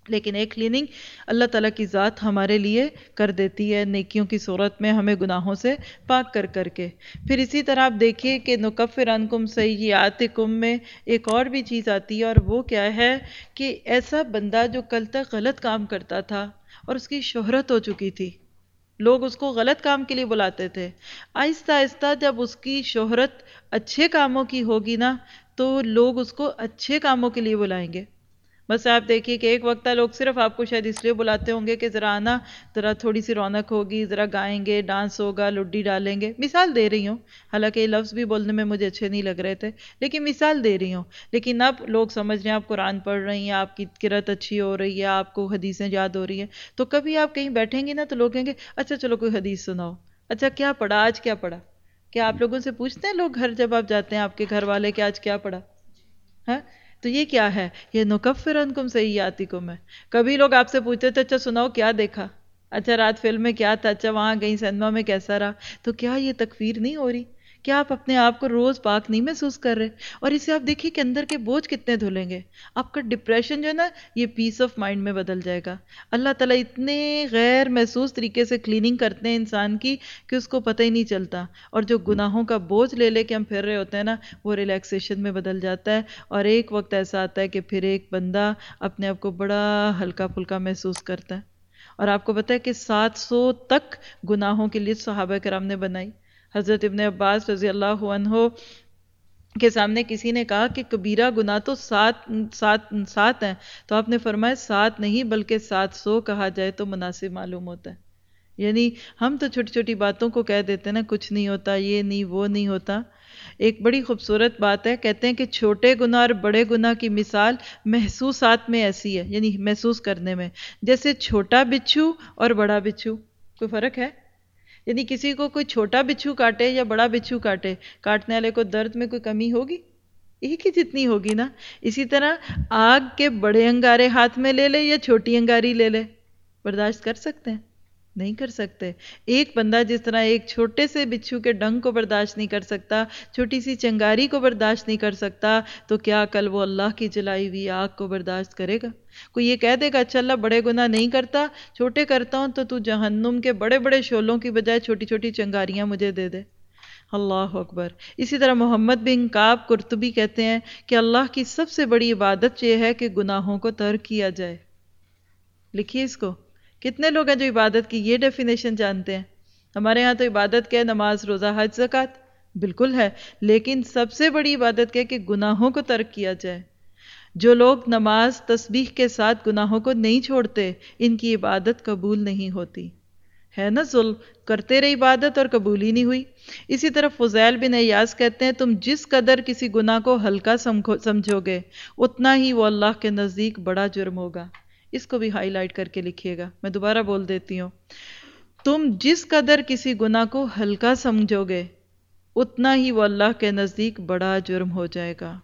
لیکن ایک کلیننگ اللہ تعالیٰ کی ذات ہمارے لیے کر دیتی ہے، نیکیوں کی صورت میں ہمیں گناہوں سے پاک کر کر کے۔ پھر اسی طرح آپ دیکھیے کہ نکفر عنکم سیئاتکم میں ایک اور بھی چیز آتی ہے اور وہ کیا ہے کہ ایسا بندہ جو کل تک غلط کام کرتا تھا اور اس کی شہرت ہو چکی تھی۔ لوگ اس کو غلط کام کے لیے بلاتے تھے۔ آہستہ آہستہ جب اس کی شہرت اچھے کاموں کی ہوگی نا، تو لوگ اس کو اچھے کاموں کے لیے بلائیں گے۔ بس آپ دیکھیے کہ ایک وقت لوگ صرف آپ کو شاید اس لیے بلاتے ہوں گے کہ ذرا آنا ذرا تھوڑی سی رونق ہوگی، ذرا گائیں گے، ڈانس ہوگا، لڈی ڈالیں گے۔ مثال دے رہی ہوں۔ حالانکہ یہ لفظ بھی بولنے میں مجھے اچھے نہیں لگ رہے تھے، لیکن مثال دے رہی ہوں۔ لیکن اب لوگ سمجھ رہے ہیں آپ قرآن پڑھ رہی ہیں، آپ کی کرت اچھی ہو رہی ہے، آپ کو حدیثیں یاد ہو رہی ہیں۔ تو کبھی آپ کہیں بیٹھیں گے نا تو لوگ کہیں گے اچھا چلو کوئی حدیث سناؤ۔ اچھا کیا پڑھا؟ آج کیا پڑھا؟ کیا آپ لوگوں سے پوچھتے ہیں لوگ گھر جب آپ جاتے ہیں آپ کے گھر والے کہ آج کیا پڑھا؟ ہاں؟ تو یہ کیا ہے؟ یہ نکفر انکم صحیح آتی کو میں کبھی لوگ آپ سے پوچھتے تھے اچھا سناؤ، کیا دیکھا؟ اچھا رات فلم میں کیا تھا؟ اچھا وہاں گئی سنیما میں کیسا رہا؟ تو کیا یہ تکفیر نہیں ہو رہی؟ کیا آپ اپنے آپ کو روز پاک نہیں محسوس کر رہے؟ اور اسے آپ دیکھیے کہ اندر کے بوجھ کتنے دھلیں گے۔ آپ کا ڈپریشن جو ہے نا، یہ پیس آف مائنڈ میں بدل جائے گا۔ اللہ تعالیٰ اتنے غیر محسوس طریقے سے کلیننگ کرتے ہیں انسان کی کہ اس کو پتہ ہی نہیں چلتا۔ اور جو گناہوں کا بوجھ لے لے کے ہم پھر رہے ہوتے ہیں نا، وہ ریلیکسیشن میں بدل جاتا ہے۔ اور ایک وقت ایسا آتا ہے کہ پھر ایک بندہ اپنے آپ کو بڑا ہلکا پھلکا محسوس کرتا ہے۔ اور آپ کو پتہ ہے کہ سات سو تک گناہوں کی لسٹ صحابہ کرام نے بنائی۔ حضرت ابن عباس رضی اللہ عنہ کے سامنے کسی نے کہا کہ کبیرہ گناہ تو سات سات سات ہیں۔ تو آپ نے فرمایا سات نہیں بلکہ سات سو کہا جائے تو مناسب معلوم ہوتا ہے۔ یعنی ہم تو چھوٹی چھوٹی باتوں کو کہہ دیتے ہیں نا، کچھ نہیں ہوتا، یہ نہیں، وہ نہیں ہوتا۔ ایک بڑی خوبصورت بات ہے، کہتے ہیں کہ چھوٹے گناہ اور بڑے گناہ کی مثال محسوسات میں ایسی ہے یعنی محسوس کرنے میں۔ جیسے چھوٹا بچھو اور بڑا بچھو، کوئی فرق ہے؟ یعنی کسی کو کوئی چھوٹا بچھو کاٹے یا بڑا بچھو کاٹے، کاٹنے والے کو درد میں کوئی کمی ہوگی؟ ایک ہی جتنی ہوگی نا۔ اسی طرح آگ کے بڑے انگارے ہاتھ میں لے لے یا چھوٹی انگاری لے لے۔ برداشت کر سکتے ہیں؟ نہیں کر سکتے۔ ایک بندہ جس طرح ایک چھوٹے سے بچھو کے ڈنگ کو برداشت نہیں کر سکتا، چھوٹی سی چنگاری کو برداشت نہیں کر سکتا، تو کیا کل وہ اللہ کی جلائی ہوئی آگ کو برداشت کرے گا؟ کوئی یہ کہہ دے گا اچھا اللہ بڑے گناہ نہیں کرتا، چھوٹے کرتا ہوں تو تو جہنم کے بڑے بڑے شولوں کی بجائے چھوٹی چھوٹی چنگاریاں مجھے دے دے۔ اللہ اکبر۔ اسی طرح محمد بن کاب کرتبی کہتے ہیں کہ اللہ کی سب سے بڑی عبادت یہ ہے کہ گناہوں کو ترک کیا جائے۔ لکھیے اس کو۔ کتنے لوگ ہیں جو عبادت کی یہ ڈیفینیشن جانتے ہیں؟ ہمارے ہاں تو عبادت کیا ہے؟ نماز، روزہ، حج زکات بالکل ہے۔ لیکن سب سے بڑی عبادت کیا ہے کہ گناہوں کو ترک کیا جائے۔ جو لوگ نماز تسبیح کے ساتھ گناہوں کو نہیں چھوڑتے، ان کی عبادت قبول نہیں ہوتی۔ ہے نا ظلم؟ کرتے رہے عبادت اور قبول ہی نہیں ہوئی۔ اسی طرح فضیل بن ایاز کہتے ہیں، تم جس قدر کسی گناہ کو ہلکا سمجھو گے اتنا ہی وہ اللہ کے نزدیک بڑا جرم ہوگا۔ اس کو بھی ہائی لائٹ کر کے لکھیے گا۔ میں دوبارہ بول دیتی ہوں۔ تم جس قدر کسی گناہ کو ہلکا سمجھو گے اتنا ہی وہ اللہ کے نزدیک بڑا جرم ہو جائے گا۔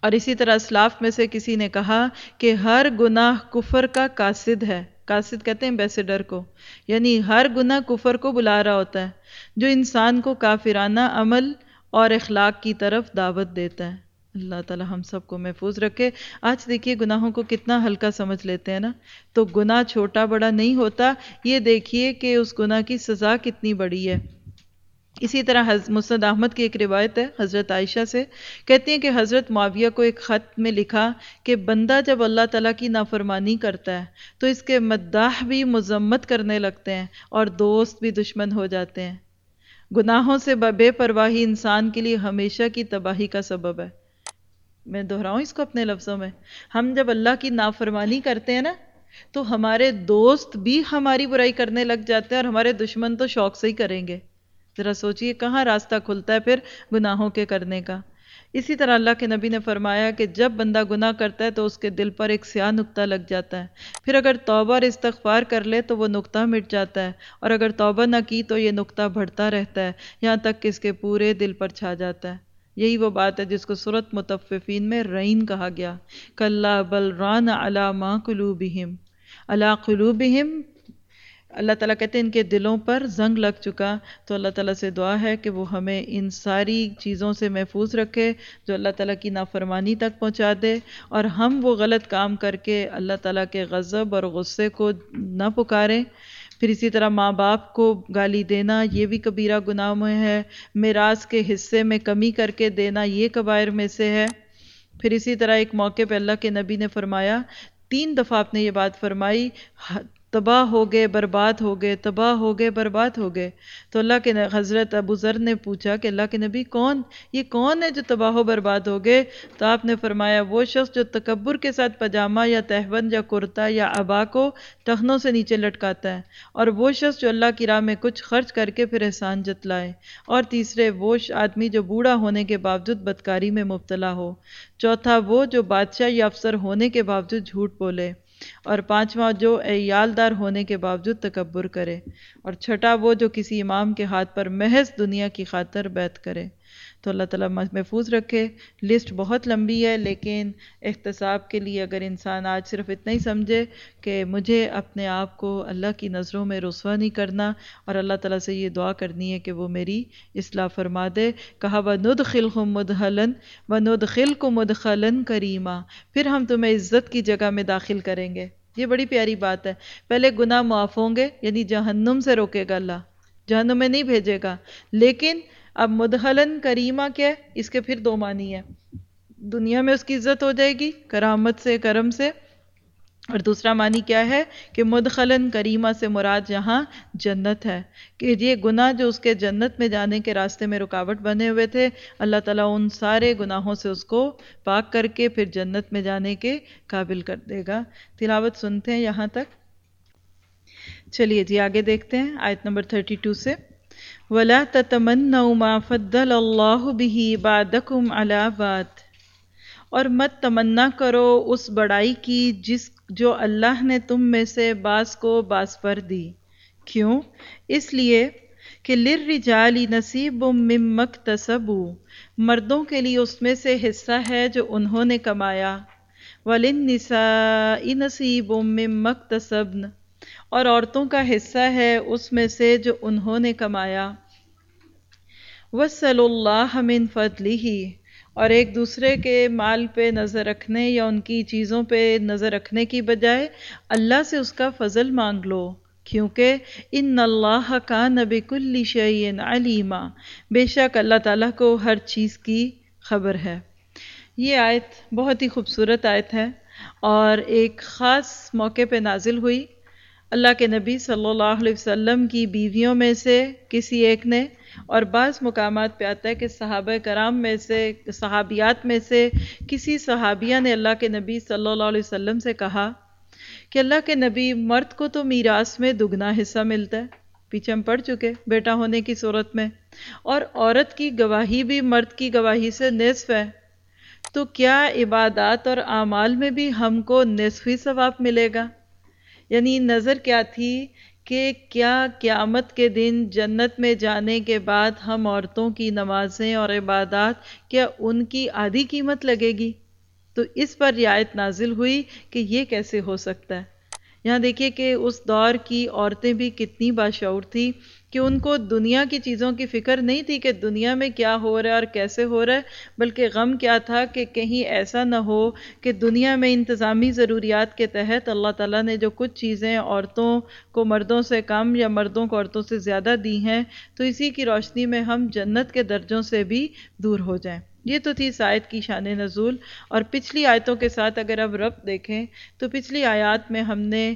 اور اسی طرح اسلاف میں سے کسی نے کہا کہ ہر گناہ کفر کا قاصد ہے۔ قاصد کہتے ہیں بیسیڈر کو۔ یعنی ہر گناہ کفر کو بلا رہا ہوتا ہے، جو انسان کو کافرانہ عمل اور اخلاق کی طرف دعوت دیتا ہے۔ اللہ تعالی ہم سب کو محفوظ رکھے۔ آج دیکھیے گناہوں کو کتنا ہلکا سمجھ لیتے ہیں نا۔ تو گناہ چھوٹا بڑا نہیں ہوتا، یہ دیکھیے کہ اس گناہ کی سزا کتنی بڑی ہے۔ اسی طرح مسند احمد کی ایک روایت ہے، حضرت عائشہ سے، کہتی ہیں کہ حضرت معاویہ کو ایک خط میں لکھا کہ بندہ جب اللہ تعالیٰ کی نافرمانی کرتا ہے، تو اس کے مداح بھی مذمت کرنے لگتے ہیں اور دوست بھی دشمن ہو جاتے ہیں۔ گناہوں سے بے پرواہی انسان کے لیے ہمیشہ کی تباہی کا سبب ہے۔ میں دہراؤں اس کو اپنے لفظوں میں؟ ہم جب اللہ کی نافرمانی کرتے ہیں نا، تو ہمارے دوست بھی ہماری برائی کرنے لگ جاتے ہیں اور ہمارے دشمن تو شوق سے ہی کریں گے۔ ذرا سوچئے کہاں راستہ کھلتا ہے پھر گناہوں کے کرنے کا۔ اسی طرح اللہ کے نبی نے فرمایا کہ جب بندہ گناہ کرتا ہے تو اس کے دل پر ایک سیاہ نقطہ لگ جاتا ہے۔ پھر اگر توبہ اور استغفار کر لے تو وہ نقطہ مٹ جاتا ہے اور اگر توبہ نہ کی تو یہ نقطہ بڑھتا رہتا ہے، یہاں تک کہ اس کے پورے دل پر چھا جاتا ہے۔ یہی وہ بات ہے جس کو صورت متففین میں رین کہا گیا۔ کلّہ بل ران علامہ قلوبہم۔ علا قلوبہم اللہ تعالیٰ کہتے ہیں ان کے دلوں پر زنگ لگ چکا تو اللہ تعالیٰ سے دعا ہے کہ وہ ہمیں ان ساری چیزوں سے محفوظ رکھے جو اللہ تعالیٰ کی نافرمانی تک پہنچا دے اور ہم وہ غلط کام کر کے اللہ تعالیٰ کے غضب اور غصے کو نہ پکاریں۔ پھر اسی طرح ماں باپ کو گالی دینا یہ بھی کبیرہ گناہ میں ہے۔ میراث کے حصے میں کمی کر کے دینا یہ کبائر میں سے ہے۔ پھر اسی طرح ایک موقع پہ اللہ کے نبی نے فرمایا، تین دفعہ آپ نے یہ بات فرمائی تباہ ہو گئے، برباد ہو گئے، تباہ ہو گئے، برباد ہو گئے۔ تو اللہ کے حضرت ابو ذر نے پوچھا کہ اللہ کے نبی، کون؟ یہ کون ہے جو تباہ و برباد ہو گئے؟ تو آپ نے فرمایا، وہ شخص جو تکبر کے ساتھ پجامہ یا تہون یا کرتا یا ابا کو ٹخنوں سے نیچے لٹکاتا ہے، اور وہ شخص جو اللہ کی راہ میں کچھ خرچ کر کے پھر احسان جتلائے۔ اور تیسرے، وہ آدمی جو بوڑھا ہونے کے باوجود بدکاری میں مبتلا ہو۔ چوتھا، وہ جو بادشاہ یا افسر ہونے کے باوجود جھوٹ بولے۔ اور پانچواں جو ایالدار ہونے کے باوجود تکبر کرے اور چھٹا وہ جو کسی امام کے ہاتھ پر محض دنیا کی خاطر بیت کرے۔ تو اللہ تعالیٰ محفوظ رکھے۔ لسٹ بہت لمبی ہے، لیکن احتساب کے لیے اگر انسان آج صرف اتنا ہی سمجھے کہ مجھے اپنے آپ کو اللہ کی نظروں میں رسوا نہیں کرنا اور اللہ تعالیٰ سے یہ دعا کرنی ہے کہ وہ میری اصلاح فرما دے۔ کہا و ند خل مدحلن و ند خل کو مدخلن کریمہ پھر ہم تمہیں عزت کی جگہ میں داخل کریں گے۔ یہ بڑی پیاری بات ہے۔ پہلے گناہ معاف ہوں گے یعنی جہنم سے روکے گا اللہ، جہنم میں نہیں بھیجے گا۔ لیکن اب مدخلن کریمہ کیا ہے؟ اس کے پھر دو معنی ہے دنیا میں اس کی عزت ہو جائے گی، کرامت سے، کرم سے۔ اور دوسرا معنی کیا ہے کہ مدخلن کریمہ سے مراد یہاں جنت ہے۔ کہ یہ گناہ جو اس کے جنت میں جانے کے راستے میں رکاوٹ بنے ہوئے تھے، اللہ تعالیٰ ان سارے گناہوں سے اس کو پاک کر کے پھر جنت میں جانے کے قابل کر دے گا۔ تلاوت سنتے ہیں یہاں تک۔ چلیے جی آگے دیکھتے ہیں آیت نمبر 32 سے۔ ولا تتمنوا ما فضل اللہ به بعدکم علی اور مت تمنا کرو اس بڑائی کی جس جو اللہ نے تم میں سے بعض کو بعض پر دی۔ کیوں؟ اس لیے کہ للرجال نصیب مما اکتسبوا۔ مردوں کے لیے اس میں سے حصہ ہے جو انہوں نے کمایا۔ وللنساء نصیب مما اکتسبن۔ اور عورتوں کا حصہ ہے اس میں سے جو انہوں نے کمایا۔ وصل اللہ من فضلی ہی اور ایک دوسرے کے مال پہ نظر رکھنے یا ان کی چیزوں پہ نظر رکھنے کی بجائے اللہ سے اس کا فضل مانگ لو۔ کیونکہ ان اللہ کا نبی کل شعین علیمہ بے شک اللہ تعالیٰ کو ہر چیز کی خبر ہے۔ یہ آیت بہت ہی خوبصورت آیت ہے اور ایک خاص موقع پہ نازل ہوئی۔ اللہ کے نبی صلی اللہ علیہ وسلم کی بیویوں میں سے کسی ایک نے، اور بعض مقامات پہ آتا ہے کہ صحابہ کرام میں سے، صحابیات میں سے کسی صحابیہ نے اللہ کے نبی صلی اللہ علیہ وسلم سے کہا کہ اللہ کے نبی مرد کو تو میراث میں دگنا حصہ ملتا ہے، پیچھے ہم پڑھ چکے بیٹا ہونے کی صورت میں، اور عورت کی گواہی بھی مرد کی گواہی سے نصف ہے۔ تو کیا عبادات اور اعمال میں بھی ہم کو نصفی ثواب ملے گا؟ یعنی نظر کیا تھی کہ کیا قیامت کے دن جنت میں جانے کے بعد ہم عورتوں کی نمازیں اور عبادات کیا ان کی آدھی قیمت لگے گی؟ تو اس پر رعایت نازل ہوئی کہ یہ کیسے ہو سکتا ہے۔ یہاں دیکھیے کہ اس دور کی عورتیں بھی کتنی باشعور تھیں۔ کہ ان کو دنیا کی چیزوں کی فکر نہیں تھی کہ دنیا میں کیا ہو رہا ہے اور کیسے ہو رہا ہے، بلکہ غم کیا تھا کہ کہیں ایسا نہ ہو کہ دنیا میں انتظامی ضروریات کے تحت اللہ تعالیٰ نے جو کچھ چیزیں عورتوں کو مردوں سے کم یا مردوں کو عورتوں سے زیادہ دی ہیں، تو اسی کی روشنی میں ہم جنت کے درجوں سے بھی دور ہو جائیں۔ یہ تو تھی آیت کی شان نزول۔ اور پچھلی آیتوں کے ساتھ اگر اب رب دیکھیں، تو پچھلی آیات میں ہم نے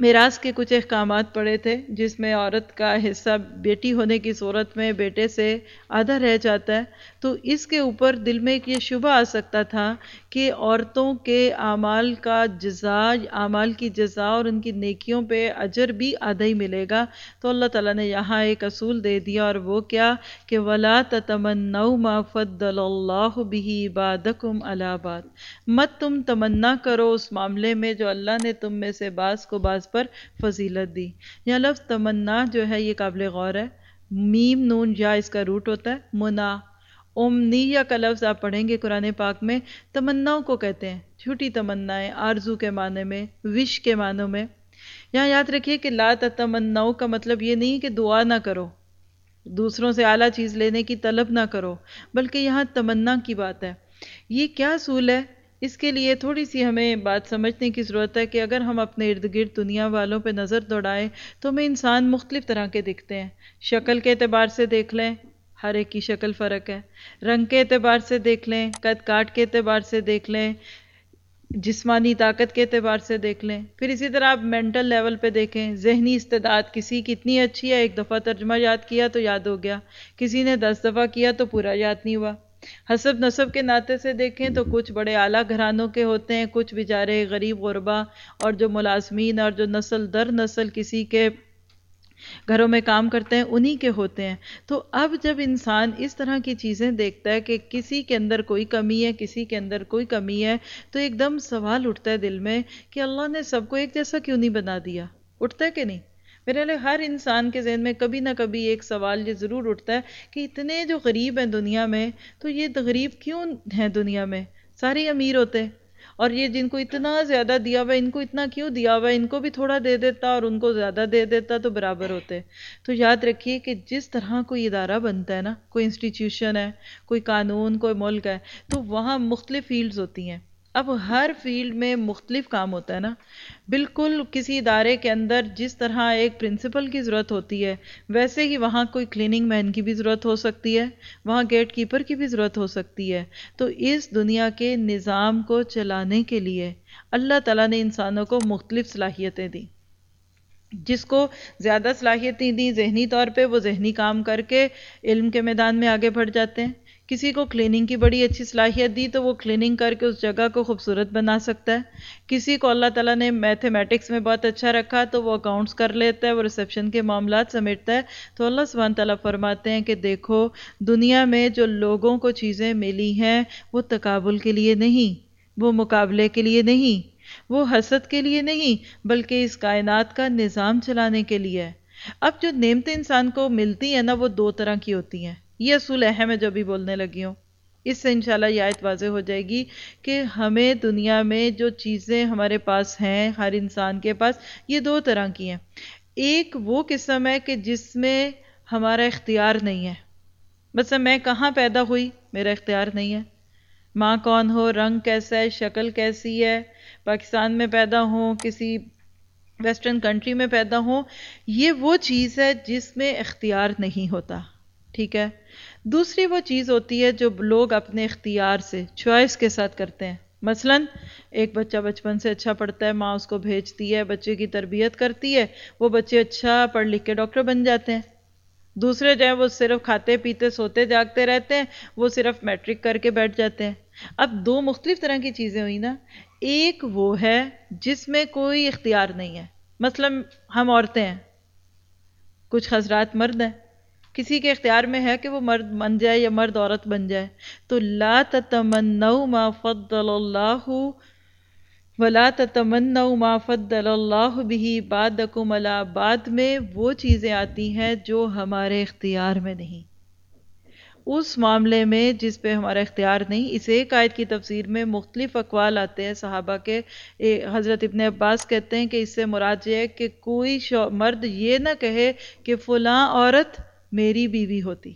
میراث کے کچھ احکامات پڑے تھے، جس میں عورت کا حصہ بیٹی ہونے کی صورت میں بیٹے سے آدھا رہ جاتا ہے۔ تو اس کے اوپر دل میں ایک یہ شبہ آ سکتا تھا کہ عورتوں کے اعمال کا جزا، اعمال کی جزا اور ان کی نیکیوں پہ اجر بھی آدھا ہی ملے گا۔ تو اللہ تعالیٰ نے یہاں ایک اصول دے دیا اور وہ کیا کہ ولا تتمنوا ما فضل اللہ به بعدکم علی بعد۔ مت تم تمنا کرو اس معاملے میں جو اللہ نے تم میں سے بعض کو بعض پر فضیلت دی۔ یا لفظ تمنا جو ہے یہ قابل غور ہے۔ میم نون یا اس کا روٹ ہوتا ہے، منا۔ امنیہ کا لفظ آپ پڑھیں گے قرآن پاک میں، تمناؤں کو کہتے ہیں۔ چھوٹی تمنائیں، آرزو کے معنی میں، وش کے معنوں میں۔ یہاں یاد رکھیے کہ لا تمناؤں کا مطلب یہ نہیں کہ دعا نہ کرو۔ دوسروں سے اعلیٰ چیز لینے کی طلب نہ کرو، بلکہ یہاں تمنا کی بات ہے۔ یہ کیا اصول ہے؟ اس کے لیے تھوڑی سی ہمیں بات سمجھنے کی ضرورت ہے کہ اگر ہم اپنے ارد گرد دنیا والوں پہ نظر دوڑائیں تو ہمیں انسان مختلف طرح کے دکھتے ہیں۔ شکل کے اعتبار سے دیکھ لیں، ہر ایک کی شکل فرق ہے۔ رنگ کے اعتبار سے دیکھ لیں، قد کاٹ کے اعتبار سے دیکھ لیں، جسمانی طاقت کے اعتبار سے دیکھ لیں۔ پھر اسی طرح آپ مینٹل لیول پہ دیکھیں، ذہنی استعداد، کسی کی اتنی اچھی ہے، ایک دفعہ ترجمہ یاد کیا تو یاد ہو گیا، کسی نے دس دفعہ کیا تو پورا یاد نہیں ہوا۔ حسب نصب کے ناطے سے دیکھیں تو کچھ بڑے اعلیٰ گھرانوں کے ہوتے ہیں، کچھ بیچارے غریب غربا اور جو ملازمین اور جو نسل در نسل کسی کے گھروں میں کام کرتے ہیں، انہی کے ہوتے ہیں۔ تو اب جب انسان اس طرح کی چیزیں دیکھتا ہے کہ کسی کے اندر کوئی کمی ہے، کسی کے اندر کوئی کمی ہے، تو ایک دم سوال اٹھتا ہے دل میں کہ اللہ نے سب کو ایک جیسا کیوں نہیں بنا دیا؟ اٹھتا ہے کہ نہیں؟ میرے لیے ہر انسان کے ذہن میں کبھی نہ کبھی ایک سوال یہ ضرور اٹھتا ہے کہ اتنے جو غریب ہیں دنیا میں، تو یہ غریب کیوں ہیں دنیا میں؟ سارے امیر ہوتے اور یہ جن کو اتنا زیادہ دیا ہوا ان کو اتنا کیوں دیا ہوا ان کو بھی تھوڑا دے دیتا اور ان کو زیادہ دے دیتا تو برابر ہوتے تو یاد رکھیے کہ جس طرح کوئی ادارہ بنتا ہے نا، کوئی انسٹیٹیوشن ہے، کوئی قانون، کوئی ملک ہے، تو وہاں مختلف فیلڈز ہوتی ہیں۔ اب ہر فیلڈ میں مختلف کام ہوتا ہے نا۔ بالکل کسی ادارے کے اندر جس طرح ایک پرنسپل کی ضرورت ہوتی ہے، ویسے ہی وہاں کوئی کلیننگ مین کی بھی ضرورت ہو سکتی ہے، وہاں گیٹ کیپر کی بھی ضرورت ہو سکتی ہے۔ تو اس دنیا کے نظام کو چلانے کے لیے اللہ تعالیٰ نے انسانوں کو مختلف صلاحیتیں دیں۔ جس کو زیادہ صلاحیتیں دیں ذہنی طور پہ، وہ ذہنی کام کر کے علم کے میدان میں آگے بڑھ جاتے ہیں۔ کسی کو کلیننگ کی بڑی اچھی صلاحیت دی تو وہ کلیننگ کر کے اس جگہ کو خوبصورت بنا سکتا ہے۔ کسی کو اللہ تعالیٰ نے میتھمیٹکس میں بہت اچھا رکھا تو وہ اکاؤنٹس کر لیتا ہے، وہ ریسیپشن کے معاملات سمیٹتا ہے۔ تو اللہ سبحانہ تعالیٰ فرماتے ہیں کہ دیکھو، دنیا میں جو لوگوں کو چیزیں ملی ہیں، وہ تقابل کے لیے نہیں، وہ مقابلے کے لیے نہیں، وہ حسد کے لیے نہیں، بلکہ اس کائنات کا نظام چلانے کے لیے۔ ہے اب جو نعمتیں انسان کو ملتی ہیں نا، وہ دو طرح کی ہوتی ہیں۔ یہ اصول اہم ہے جو بھی بولنے لگی ہوں۔ اس سے انشاءاللہ یہ آیت واضح ہو جائے گی کہ ہمیں دنیا میں جو چیزیں ہمارے پاس ہیں، ہر انسان کے پاس، یہ دو طرح کی ہیں۔ ایک وہ قسم ہے کہ جس میں ہمارا اختیار نہیں ہے۔ بس میں کہاں پیدا ہوئی؟ میرا اختیار نہیں ہے۔ ماں کون ہو؟ رنگ کیسا ہے؟ شکل کیسی ہے؟ پاکستان میں پیدا ہوں، کسی ویسٹرن کنٹری میں پیدا ہوں، یہ وہ چیز ہے جس میں اختیار نہیں ہوتا۔ ٹھیک ہے؟ دوسری وہ چیز ہوتی ہے جو لوگ اپنے اختیار سے چوائس کے ساتھ کرتے ہیں۔ مثلا، ایک بچہ بچپن سے اچھا پڑھتا ہے، ماں اس کو بھیجتی ہے، بچے کی تربیت کرتی ہے، وہ بچے اچھا پڑھ لکھ کے ڈاکٹر بن جاتے ہیں۔ دوسرے جو ہیں، وہ صرف کھاتے پیتے، سوتے، جاگتے رہتے ہیں، وہ صرف میٹرک کر کے بیٹھ جاتے ہیں۔ اب دو مختلف طرح کی چیزیں ہوئی نا۔ ایک وہ ہے جس میں کوئی اختیار نہیں ہے۔ مثلا ہم عورتیں ہیں۔ کچھ حضرات مرد ہیں۔ کسی کے اختیار میں ہے کہ وہ مرد بن جائے یا مرد عورت بن جائے۔ تو لا تتمنوا ما فضل اللہ ولا تتمنوا ما فضل اللہ به بعدکم علی بعد میں وہ چیزیں آتی ہیں جو ہمارے اختیار میں نہیں۔ اس معاملے میں جس پہ ہمارا اختیار نہیں، اس ایک آیت کی تفسیر میں مختلف اقوال آتے ہیں صحابہ کے۔ حضرت ابن عباس کہتے ہیں کہ اس سے مراد یہ ہے کہ کوئی مرد یہ نہ کہے کہ فلاں عورت میری بیوی ہوتی۔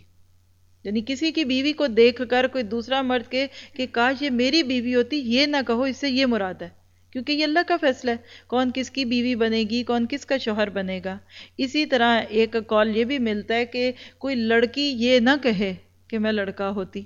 یعنی کسی کی بیوی کو دیکھ کر کوئی دوسرا مرد کے کہ کاش یہ میری بیوی ہوتی، یہ نہ کہو، اس سے یہ مراد ہے۔ کیونکہ یہ اللہ کا فیصلہ ہے۔ کون کس کی بیوی بنے گی، کون کس کا شوہر بنے گا۔ اسی طرح ایک کال یہ بھی ملتا ہے کہ کوئی لڑکی یہ نہ کہے کہ میں لڑکا ہوتی۔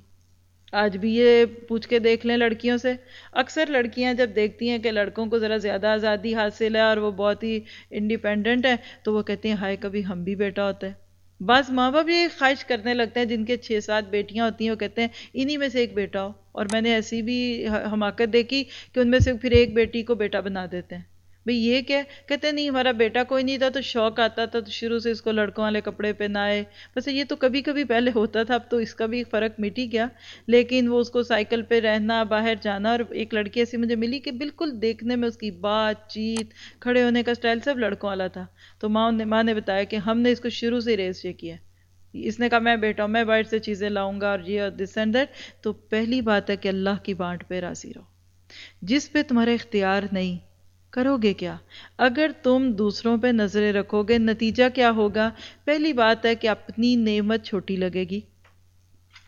آج بھی یہ پوچھ کے دیکھ لیں لڑکیوں سے۔ اکثر لڑکیاں جب دیکھتی ہیں کہ لڑکوں کو ذرا زیادہ آزادی حاصل ہے اور وہ بہت ہی انڈیپینڈنٹ ہے تو وہ کہتی ہیں، ہائے، کبھی ہم بھی بیٹا ہوتا ہے۔ بعض ماں باپ یہ خواہش کرنے لگتے ہیں جن کے چھ سات بیٹیاں ہوتی ہیں، وہ کہتے ہیں، انہی میں سے ایک بیٹا ہو۔ اور میں نے ایسی بھی حماقت دیکھی کہ ان میں سے پھر ایک بیٹی کو بیٹا بنا دیتے ہیں۔ بھئی یہ کیا کہتے نہیں ہمارا بیٹا کوئی نہیں تھا تو شوق آتا تھا تو شروع سے اس کو لڑکوں والے کپڑے پہنائے۔ بس یہ تو کبھی کبھی پہلے ہوتا تھا، اب تو اس کا بھی فرق مٹی گیا۔ لیکن وہ اس کو سائیکل پہ رہنا، باہر جانا اور ایک لڑکی ایسی مجھے ملی کہ بالکل دیکھنے میں اس کی بات چیت، کھڑے ہونے کا سٹائل سب لڑکوں والا تھا۔ تو ماں نے ماں نے بتایا کہ ہم نے اس کو شروع سے ریس یہ کیا۔ اس نے کہا میں بیٹا ہوں، میں باہر سے چیزیں لاؤں گا اور یہ دس اینڈ دیٹ تو پہلی بات ہے کہ اللہ کی بانٹ پہ راضی رہو۔ جس پہ تمہارا اختیار نہیں کرو گے کیا؟ اگر تم دوسروں پہ نظریں رکھو گے، نتیجہ کیا ہوگا؟ پہلی بات ہے کہ اپنی نعمت چھوٹی لگے گی۔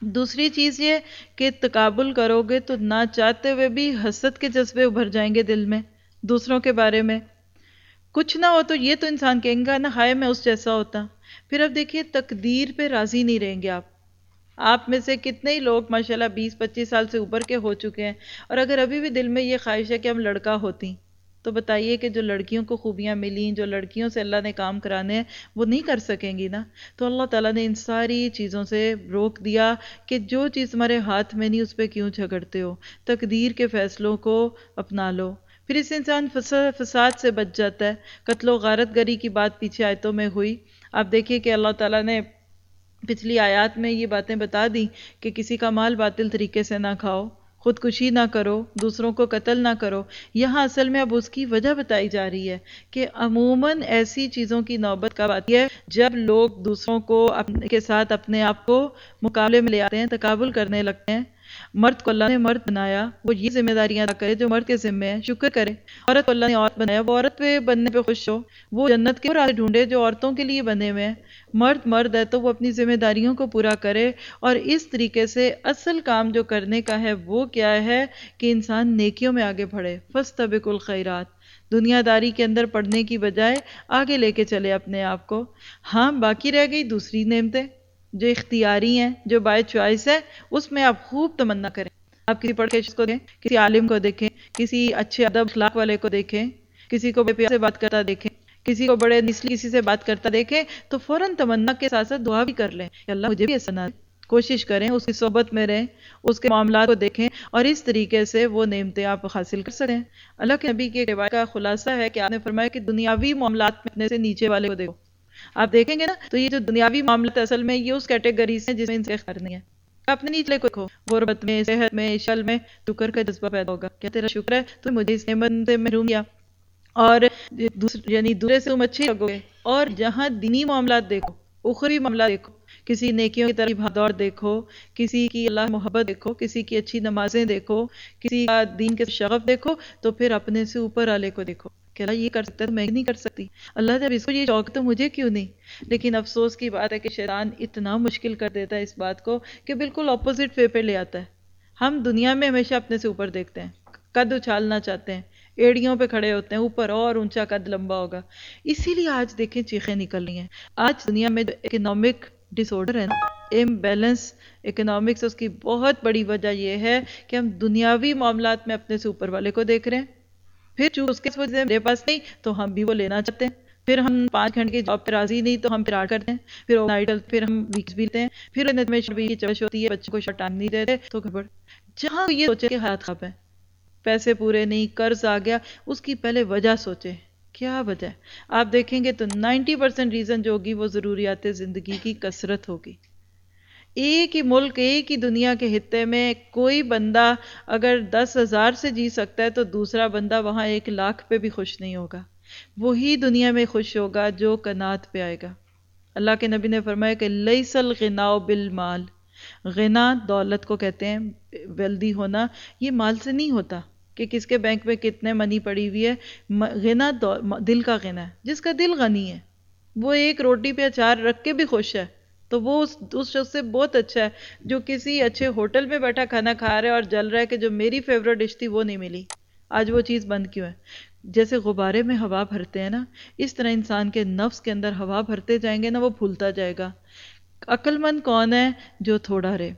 دوسری چیز یہ کہ تقابل کرو گے تو نہ چاہتے ہوئے بھی حسد کے جذبے ابھر جائیں گے دل میں، دوسروں کے بارے میں۔ کچھ نہ ہو تو یہ تو انسان کہیں گا نا ہائے میں اس جیسا ہوتا۔ پھر اب دیکھیے، تقدیر پہ راضی نہیں رہیں گے آپ۔ آپ میں سے کتنے ہی لوگ ماشاءاللہ بیس پچیس سال سے اوپر کے ہو چکے ہیں۔ اور اگر ابھی بھی دل میں یہ خواہش ہے کہ ہم لڑکا ہوتی۔ تو بتائیے کہ جو لڑکیوں کو خوبیاں ملیں، جو لڑکیوں سے اللہ نے کام کرانے ہیں، وہ نہیں کر سکیں گی نا؟ تو اللہ تعالیٰ نے ان ساری چیزوں سے روک دیا کہ جو چیز تمہارے ہاتھ میں نہیں، اس پہ کیوں جھگڑتے ہو؟ تقدیر کے فیصلوں کو اپنا لو۔ پھر اس انسان فساد سے بچ جاتا ہے۔ قتل و غارت گری کی بات پیچھے آیتوں میں ہوئی۔ آپ دیکھیے کہ اللہ تعالیٰ نے پچھلی آیات میں یہ باتیں بتا دی کہ کسی کا مال باطل طریقے سے نہ کھاؤ۔ خودکشی نہ کرو، دوسروں کو قتل نہ کرو۔ یہاں اصل میں اب اس کی وجہ بتائی جا رہی ہے کہ عموماً ایسی چیزوں کی نوبت کب آتی ہے؟ جب لوگ دوسروں کو اپنے کے ساتھ اپنے آپ کو مقابلے میں لے آتے ہیں، تقابل کرنے لگتے ہیں۔ مرد کو اللہ نے مرد بنایا، وہ یہ ذمہ داریاں ادا کرے جو مرد کے ذمہ ہیں، شکر کرے۔ عورت کو اللہ نے عورت بنایا، وہ عورت پہ بننے پہ خوش ہو، وہ جنت کے راستے ڈھونڈے جو عورتوں کے لیے بنے ہوئے ہیں۔ مرد مرد ہے تو وہ اپنی ذمہ داریوں کو پورا کرے۔ اور اس طریقے سے اصل کام جو کرنے کا ہے وہ کیا ہے؟ کہ انسان نیکیوں میں آگے بڑھے۔ فستبق الخیرات۔ دنیا داری کے اندر پڑھنے کی بجائے آگے لے کے چلے اپنے آپ کو۔ ہاں باقی رہ گئی دوسری نعمتیں۔ جو اختیاری ہیں، جو بائی چوائس ہے، اس میں آپ خوب تمنا کریں۔ آپ کسی پڑھ کے کو دیں کسی عالم کو دیکھیں، کسی اچھے ادب، اخلاق والے کو دیکھیں، کسی کو بے پیار سے بات کرتا دیکھیں، کسی کو بڑے نسلی کسی سے بات کرتا دیکھیں، تو فوراً تمنا کے ساتھ ساتھ دعا بھی کر لیں کہ اللہ مجھے بھی ایسا نہ کوشش کریں، اس کی صحبت میں رہیں، اس کے معاملات کو دیکھیں اور اس طریقے سے وہ نعمتیں آپ حاصل کر سکیں۔ اللہ کے نبی کے روایت کا خلاصہ ہے کہ آپ نے فرمایا کہ دنیاوی معاملات میں اپنے سے نیچے والے کو دیکھو۔ آپ دیکھیں گے نا، تو یہ جو دنیاوی معاملات اصل میں یہ اس کیٹیگری سے جس میں ان سے کرنی ہے۔ اپنے نیچلے کو دیکھو غربت میں، صحت میں، شل میں شکر کا جذبہ پیدا ہوگا۔ کیا تیرا شکر ہے؟ تو مجھے اس نعمت سے محروم کیا۔ اور دوسرے یعنی دوسرے سے تم اچھے لگو گے۔ اور جہاں دینی معاملات دیکھو اخری معاملات دیکھو، کسی نیکیوں کی طرف بھاگ دیکھو، کسی کی اللہ محبت دیکھو، کسی کی اچھی نمازیں دیکھو، کسی کا دین کے شغف دیکھو، تو پھر اپنے سے اوپر والے کو دیکھو۔ کہ اللہ یہ کر سکتا ہے تو میں نہیں کر سکتی۔ اللہ جب اس کو یہ شوق تو مجھے کیوں نہیں؟ لیکن افسوس کی بات ہے کہ شیطان اتنا مشکل کر دیتا ہے اس بات کو کہ بالکل اپوزٹ وے پہ لے آتا ہے۔ ہم دنیا میں ہمیشہ اپنے سے اوپر دیکھتے ہیں، قد اچھالنا چاہتے ہیں۔ ایڑیوں پہ کھڑے ہوتے ہیں، اوپر اور اونچا قد لمبا ہوگا۔ اسی لیے آج دیکھیں چیخیں نکل رہی ہیں۔ آج دنیا میں جو اکنامک ڈس آرڈر ہے نا ام بیلنس اکنامکس اس کی بہت بڑی وجہ یہ ہے کہ ہم دنیاوی معاملات میں اپنے سے اوپر والے کو دیکھ رہے ہیں۔ پھر چونکہ اس کے میرے پاس نہیں، تو ہم بھی وہ لینا چاہتے ہیں۔ پھر ہم پانچ گھنٹے کی جاب پہ راضی نہیں، تو ہم پھر آرٹ کرتے ہیں۔ پھر نائٹ پھر ہم ویکس بھی لیتے ہیں۔ پھر میں چوش ہوتی ہے، بچوں کو شرٹ ٹائم نہیں دیتے، تو گڑبڑ جہاں یہ سوچے کہ حالات خراب ہے پیسے پورے نہیں، قرض آ گیا، اس کی پہلے وجہ سوچے کیا وجہ؟ ہے آپ دیکھیں گے تو نائنٹی پرسینٹ ریزن جو ہوگی، وہ ضروریات زندگی کی کثرت ہوگی۔ ایک ہی ملک، ایک ہی دنیا کے حصے میں کوئی بندہ اگر دس ہزار سے جی سکتا ہے تو دوسرا بندہ وہاں ایک لاکھ پہ بھی خوش نہیں ہوگا۔ وہی دنیا میں خوش ہوگا جو کنات پہ آئے گا۔ اللہ کے نبی نے فرمایا کہ لیس الغنا بالمال۔ غنا دولت کو کہتے ہیں ویلدی ہونا، یہ مال سے نہیں ہوتا کہ کس کے بینک میں کتنے منی پڑی ہوئی ہے۔ غنا دل کا غنا ہے، جس کا دل غنی ہے۔ وہ ایک روٹی پہ اچار رکھ کے بھی خوش ہے۔ تو وہ اس اس شخص سے بہت اچھا ہے، جو کسی اچھے ہوٹل میں بیٹھا کھانا کھا رہا ہے اور جل رہا ہے کہ جو میری فیوریٹ ڈش تھی وہ نہیں ملی۔ آج وہ چیز بند کیوں ہے؟ جیسے غبارے میں ہوا بھرتے ہیں نا، اس طرح انسان کے نفس کے اندر ہوا بھرتے جائیں گے نا، وہ پھولتا جائے گا۔ عقل مند کون ہے جو تھوڑا رہے؟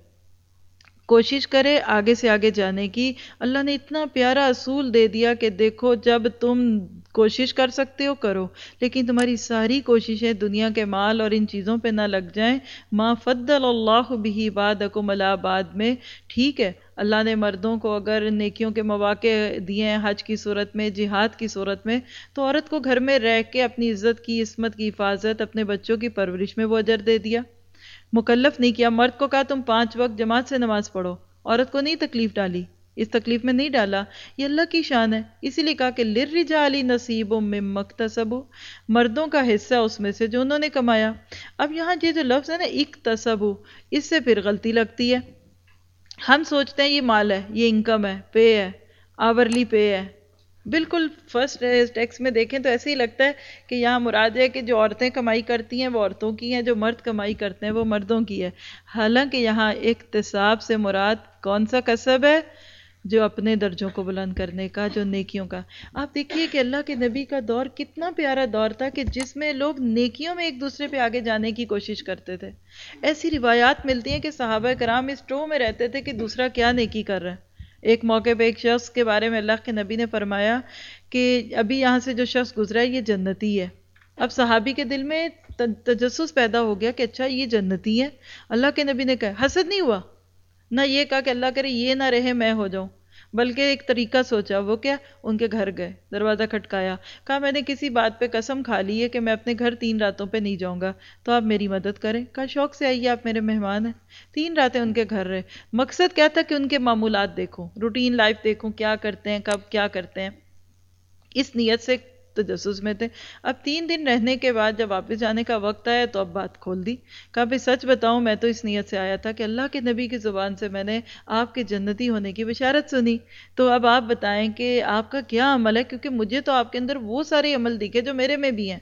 کوشش کرے آگے سے آگے جانے کی۔ اللہ نے اتنا پیارا اصول دے دیا کہ دیکھو، جب تم کوشش کر سکتے ہو، کرو۔ لیکن تمہاری ساری کوششیں دنیا کے مال اور ان چیزوں پہ نہ لگ جائیں۔ ما فضل اللہ بھی باد اکم بعد میں۔ ٹھیک ہے، اللہ نے مردوں کو اگر نیکیوں کے مواقع دیے ہیں، حج کی صورت میں، جہاد کی صورت میں، تو عورت کو گھر میں رہ کے اپنی عزت کی، عصمت کی حفاظت اپنے بچوں کی پرورش میں وہ اجر دے دیا۔ مکلف نہیں کیا، مرد کو کہا تم پانچ وقت جماعت سے نماز پڑھو، عورت کو نہیں تکلیف ڈالی۔ اس تکلیف میں نہیں ڈالا۔ یہ اللہ کی شان ہے۔ اسی لیے کہا کہ لر جالی نصیب میں مکتسب مردوں کا حصہ اس میں سے جو انہوں نے کمایا۔ اب یہاں یہ جو لفظ ہے نا اکتسب اس سے پھر غلطی لگتی ہے۔ ہم سوچتے ہیں یہ مال ہے، یہ انکم ہے پے ہے آورلی پے ہے۔ بالکل فرسٹ ٹیکس میں دیکھیں تو ایسے ہی لگتا ہے کہ یہاں مراد ہے کہ جو عورتیں کمائی کرتی ہیں وہ عورتوں کی ہیں، جو مرد کمائی کرتے ہیں وہ مردوں کی ہے حالانکہ یہاں اقتصاب سے مراد کون سا کسب ہے؟ جو اپنے درجوں کو بلند کرنے کا، جو نیکیوں کا۔ آپ دیکھیے کہ اللہ کے نبی کا دور کتنا پیارا دور تھا کہ جس میں لوگ نیکیوں میں ایک دوسرے پہ آگے جانے کی کوشش کرتے تھے۔ ایسی روایات ملتی ہیں کہ صحابہ کرام اس ٹو میں رہتے تھے کہ دوسرا کیا نیکی کر رہا ہے۔ ایک موقع پہ ایک شخص کے بارے میں اللہ کے نبی نے فرمایا کہ ابھی یہاں سے جو شخص گزرا ہے، یہ جنتی ہے۔ اب صحابی کے دل میں تجسس پیدا ہو گیا کہ اچھا یہ جنتی ہے۔ اللہ کے نبی نے کہا، حسد نہیں ہوا۔ نہ یہ کہا کہ اللہ کرے، یہ نہ رہے، میں ہو جاؤں۔ بلکہ ایک طریقہ سوچا، وہ کیا؟ ان کے گھر گئے، دروازہ کھٹکایا، کہا، میں نے کسی بات پہ قسم کھا لی ہے کہ میں اپنے گھر تین راتوں پہ نہیں جاؤں گا، تو آپ میری مدد کریں۔ کہا، شوق سے آئیے، آپ میرے مہمان ہیں۔ تین راتیں ان کے گھر رہے۔ مقصد کیا تھا کہ ان کے معمولات دیکھوں، روٹین لائف دیکھوں، کیا کرتے ہیں، کب کیا کرتے ہیں؟ اس نیت سے تجسس میں تھے اب تین دن رہنے کے بعد جب واپس جانے کا وقت آیا تو اب بات کھول دی۔ کہا، بھائی، سچ بتاؤں، میں تو اس نیت سے آیا تھا کہ اللہ کے نبی کی زبان سے میں نے آپ کے جنتی ہونے کی بشارت سنی۔ تو اب آپ بتائیں کہ آپ کا کیا عمل ہے؟ کیونکہ مجھے تو آپ کے اندر وہ سارے عمل دکھے جو میرے میں بھی ہیں،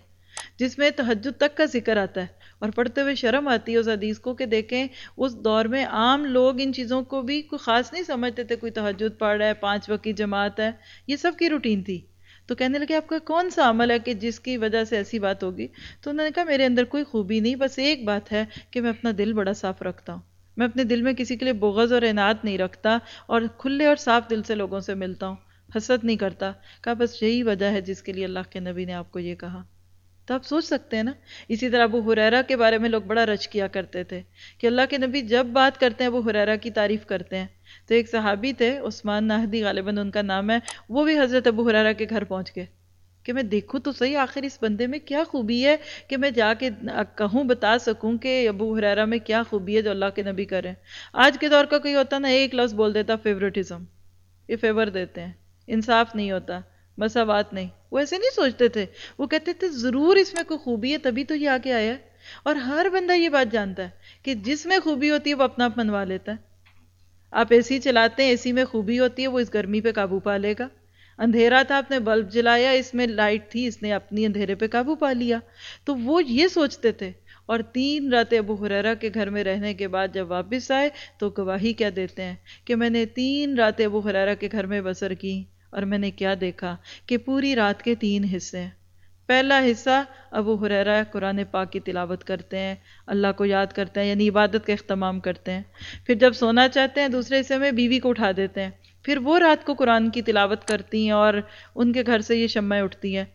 جس میں تحجد تک کا ذکر آتا ہے۔ اور پڑھتے ہوئے شرم آتی ہے اس حدیث کو کہ دیکھیں، اس دور میں عام لوگ ان چیزوں کو بھی کوئی خاص نہیں سمجھتے تھے۔ کوئی تحجد پڑھ رہا ہے، پانچ وقت کی جماعت ہے، یہ سب کی روٹین تھی۔ تو کہنے لگے آپ کا کون سا عمل ہے کہ جس کی وجہ سے ایسی بات ہوگی؟ تو انہوں نے کہا میرے اندر کوئی خوبی نہیں، بس ایک بات ہے کہ میں اپنا دل بڑا صاف رکھتا ہوں۔ میں اپنے دل میں کسی کے لیے بغض اور اعنات نہیں رکھتا اور کھلے اور صاف دل سے لوگوں سے ملتا ہوں۔ حسد نہیں کرتا۔ کہا بس یہی وجہ ہے جس کے لیے اللہ کے نبی نے آپ کو یہ کہا۔ تو آپ سوچ سکتے ہیں نا، اسی طرح ابو حریرہ کے بارے میں لوگ بڑا رچ کیا کرتے تھے کہ اللہ کے نبی جب بات کرتے ہیں ابو حریرہ کی تعریف کرتے ہیں۔ تو ایک صحابی تھے، عثمان ناہدی غالباً ان کا نام ہے، وہ بھی حضرت ابو حریرہ کے گھر پہنچ گئے۔ کہ میں دیکھوں تو صحیح آخر اس بندے میں کیا خوبی ہے کہ میں جا کے کہوں، بتا سکوں کہ ابو حریرہ میں کیا خوبی ہے جو اللہ کے نبی کریں۔ آج کے دور کا کوئی ہوتا نا، ایک لفظ بول دیتا فیوریٹزم یہ فیور دیتے ہیں۔ انصاف نہیں ہوتا۔ مساوات نہیں۔ وہ ایسے نہیں سوچتے تھے۔ وہ کہتے تھے، ضرور اس میں کوئی خوبی ہے، تبھی تو یہ آگے آیا ہے۔ اور ہر بندہ یہ بات جانتا ہے کہ جس میں خوبی ہوتی ہے، وہ اپنا آپ منوا لیتا ہے۔ آپ اے سی چلاتے ہیں، اے سی میں خوبی ہوتی ہے، وہ اس گرمی پہ قابو پا لے گا۔ اندھیرا تھا، آپ نے بلب جلایا، اس میں لائٹ تھی، اس نے اپنی اندھیرے پہ قابو پا لیا۔ تو وہ یہ سوچتے تھے۔ اور تین راتیں ابو حریرہ کے گھر میں رہنے کے بعد جب واپس آئے، تو گواہی کیا دیتے ہیں کہ میں نے تین راتیں ابو حریرہ کے گھر میں بسر کی اور میں نے کیا دیکھا کہ پوری رات کے تین حصے ہیں۔ پہلا حصہ ابو حریرہ قرآن پاک کی تلاوت کرتے ہیں، اللہ کو یاد کرتے ہیں یعنی عبادت کا اختمام کرتے ہیں۔ پھر جب سونا چاہتے ہیں، دوسرے حصے میں بیوی کو اٹھا دیتے ہیں۔ پھر وہ رات کو قرآن کی تلاوت کرتی ہیں اور ان کے گھر سے یہ شمع اٹھتی ہیں۔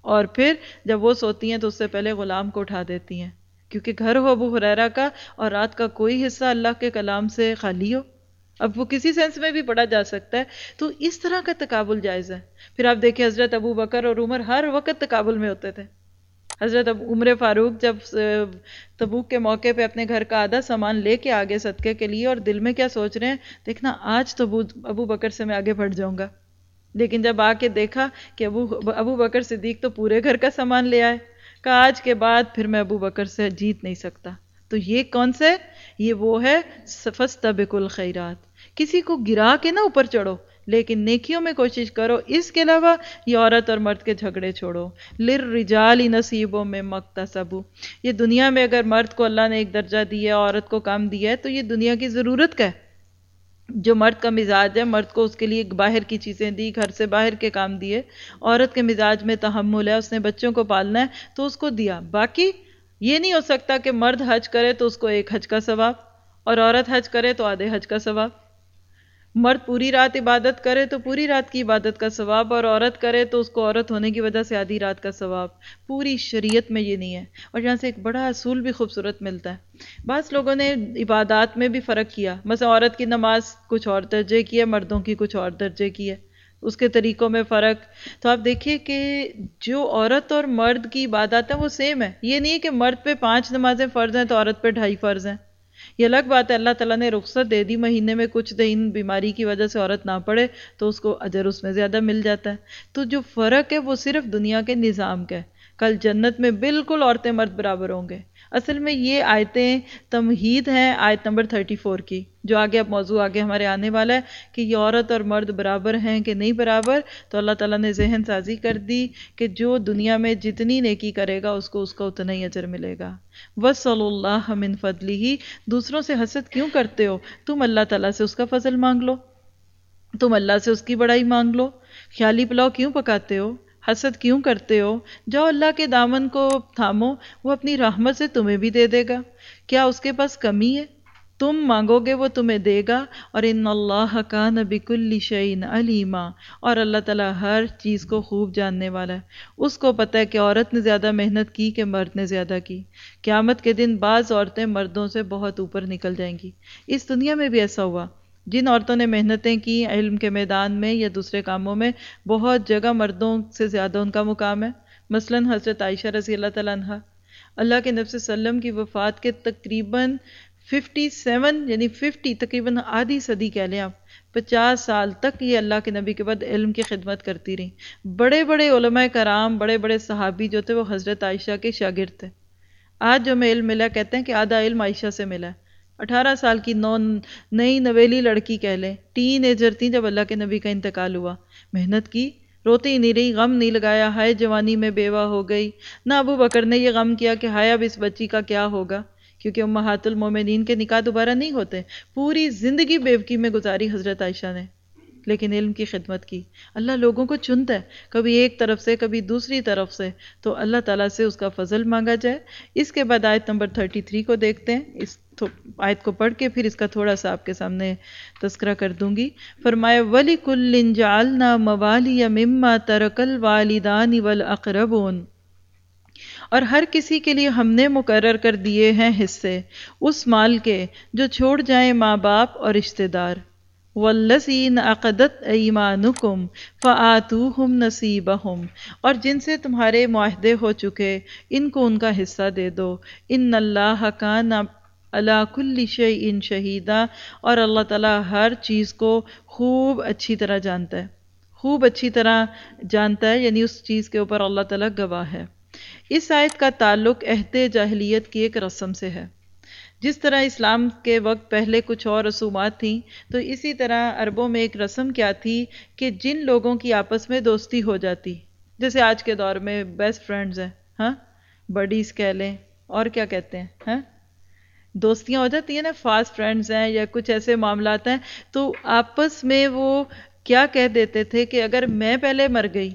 اور پھر جب وہ سوتی ہیں تو اس سے پہلے غلام کو اٹھا دیتی ہیں۔ کیونکہ گھر ہو ابو حریرہ کا اور رات کا کوئی حصہ اللہ کے کلام سے خالی ہو۔ اب وہ کسی سینس میں بھی پڑھا جا سکتا ہے۔ تو اس طرح کا تقابل جائز ہے۔ پھر آپ دیکھیں حضرت ابو بکر اور عمر ہر وقت تقابل میں ہوتے تھے۔ حضرت عمر فاروق جب تبوک کے موقع پہ اپنے گھر کا آدھا سامان لے کے آگے صدقے کے لیے اور دل میں کیا سوچ رہے ہیں، دیکھنا آج تو ابو بکر سے میں آگے بڑھ جاؤں گا۔ لیکن جب آ کے دیکھا کہ ابو ابو بکر صدیق تو پورے گھر کا سامان لے آئے۔ کہ آج کے بعد پھر میں ابو بکر سے جیت نہیں سکتا۔ تو یہ کون سے یہ وہ ہے فستبق الخیرات کسی کو گرا کے نہ اوپر چڑھو، لیکن نیکیوں میں کوشش کرو، اس کے علاوہ یہ عورت اور مرد کے جھگڑے چھوڑو۔ لر رجال نصیبوں میں مکتا یہ دنیا میں اگر مرد کو اللہ نے ایک درجہ دیا، عورت کو کام دیا ہے، تو یہ دنیا کی ضرورت کا ہے؟ جو مرد کا مزاج ہے، مرد کو اس کے لیے باہر کی چیزیں دی، گھر سے باہر کے کام دیے۔ عورت کے مزاج میں تحمل ہے، اس نے بچوں کو پالنا ہے، تو اس کو دیا۔ باقی یہ نہیں ہو سکتا کہ مرد حج کرے تو اس کو ایک حج کا ثواب اور عورت حج کرے تو آدھے حج کا ثواب۔ مرد پوری رات عبادت کرے تو پوری رات کی عبادت کا ثواب اور عورت کرے تو اس کو عورت ہونے کی وجہ سے آدھی رات کا ثواب۔ پوری شریعت میں یہ نہیں ہے۔ اور یہاں سے ایک بڑا اصول بھی خوبصورت ملتا ہے۔ بعض لوگوں نے عبادات میں بھی فرق کیا۔ مثلا عورت کی نماز کچھ اور درجے کی ہے، مردوں کی کچھ اور درجے کی ہے۔ اس کے طریقوں میں فرق۔ تو آپ دیکھیے کہ جو عورت اور مرد کی عبادات ہیں وہ سیم ہے یہ نہیں کہ مرد پہ پانچ نمازیں فرض ہیں تو عورت پہ ڈھائی فرض ہیں۔ یہ الگ بات ہے۔ اللہ تعالیٰ نے رخصت دے دی مہینے میں کچھ دن بیماری کی وجہ سے عورت نہ پڑے تو اس کو اجر اس میں زیادہ مل جاتا ہے۔ تو جو فرق ہے وہ صرف دنیا کے نظام کا ہے۔ کل جنت میں بالکل عورتیں مرد برابر ہوں گے۔ اصل میں یہ آیتیں تمہید ہیں، آیت نمبر 34 کی، جو آگے اب موضوع آگے ہمارے آنے والا ہے کہ یہ عورت اور مرد برابر ہیں کہ نہیں برابر، تو اللہ تعالیٰ نے ذہن سازی کر دی کہ جو دنیا میں جتنی نیکی کرے گا، اس کو اس کا اتنا ہی اجر ملے گا۔ وصلی اللہ من فضلی ہی دوسروں سے حسد کیوں کرتے ہو؟ تم اللہ تعالیٰ سے اس کا فضل مانگ لو۔ تم اللہ سے اس کی بڑائی مانگ لو۔ خیالی پلاؤ کیوں پکاتے ہو؟ حسد کیوں کرتے ہو؟ جاؤ اللہ کے دامن کو تھامو، وہ اپنی رحمت سے تمہیں بھی دے دے گا۔ کیا اس کے پاس کمی ہے؟ تم مانگو گے وہ تمہیں دے گا۔ اور ان اللہ کا نبی کل شعین علیما۔ اور اللہ تعالیٰ ہر چیز کو خوب جاننے والا ہے۔ اس کو پتہ ہے کہ عورت نے زیادہ محنت کی کہ مرد نے زیادہ کی۔ قیامت کے دن بعض عورتیں مردوں سے بہت اوپر نکل جائیں گی۔ اس دنیا میں بھی ایسا ہوا۔ جن عورتوں نے محنتیں کی علم کے میدان میں یا دوسرے کاموں میں، بہت جگہ مردوں سے زیادہ ان کا مقام ہے۔ مثلا حضرت عائشہ رضی اللہ تعالیٰ عنہ، اللہ کے نفس وسلم کی وفات کے تقریباً ففٹی سیون یعنی ففٹی تقریباً آدھی صدی کہہ لیں آپ پچاس سال تک یہ اللہ کے نبی کے بعد علم کی خدمت کرتی رہی۔ بڑے بڑے علماء کرام، بڑے بڑے صحابی جو تھے، وہ حضرت عائشہ کے شاگرد تھے۔ آج جو میں علم ملا، کہتے ہیں کہ آدھا علم عائشہ سے ملا۔ ہے اٹھارہ سال کی نو نئی نویلی لڑکی کہہ لیں۔ تین ایجر تھیں جب اللہ کے نبی کا انتقال ہوا۔ محنت کی۔ روتی ہی نہیں رہی، غم نہیں لگایا۔ ہائے جوانی میں بیوہ ہو گئی۔ نہ ابو بکر نے یہ غم کیا کہ ہائے اب اس بچی کا کیا ہوگا؟ کیونکہ امہات المومنین کے نکاح دوبارہ نہیں ہوتے۔ پوری زندگی بیوکی میں گزاری حضرت عائشہ نے۔ لیکن علم کی خدمت کی۔ اللہ لوگوں کو چنتا ہے۔ کبھی ایک طرف سے، کبھی دوسری طرف سے۔ تو اللہ تعالیٰ سے اس کا فضل مانگا جائے۔ اس کے بعد آیت نمبر 33 کو دیکھتے ہیں۔ اس آیت کو پڑھ کے پھر اس کا تھوڑا سا آپ کے سامنے تذکرہ کر دوں گی۔ فرمائے ولی کل جالنا موالی مما ترکل والدانی والاقربون اور ہر کسی کے لیے ہم نے مقرر کر دیے ہیں حصے، اس مال کے جو چھوڑ جائیں ماں باپ اور رشتہ دار۔ والذین عقدت ایمانکم فآتوہم نصیبہم اور جن سے تمہارے معاہدے ہو چکے، ان کو ان کا حصہ دے دو۔ ان اللہ کان علا کل شیء شہیدہ اور اللہ تعالیٰ ہر چیز کو خوب اچھی طرح جانتا ہے۔ خوب اچھی طرح جانتا ہے یعنی اس چیز کے اوپر اللہ تعالیٰ گواہ ہے۔ اس آیت کا تعلق عہد جاہلیت کی ایک رسم سے ہے۔ جس طرح اسلام کے وقت پہلے کچھ اور رسومات تھیں، تو اسی طرح عربوں میں ایک رسم کیا تھی کہ جن لوگوں کی آپس میں دوستی ہو جاتی۔ جیسے آج کے دور میں بیسٹ فرینڈز ہیں ہاں؟ بڈیز کہہ لیں، اور کیا کہتے ہیں ہاں؟ دوستیاں ہو جاتی ہیں نا فاسٹ فرینڈز ہیں یا کچھ ایسے معاملات ہیں، تو آپس میں وہ کیا کہہ دیتے تھے کہ اگر میں پہلے مر گئی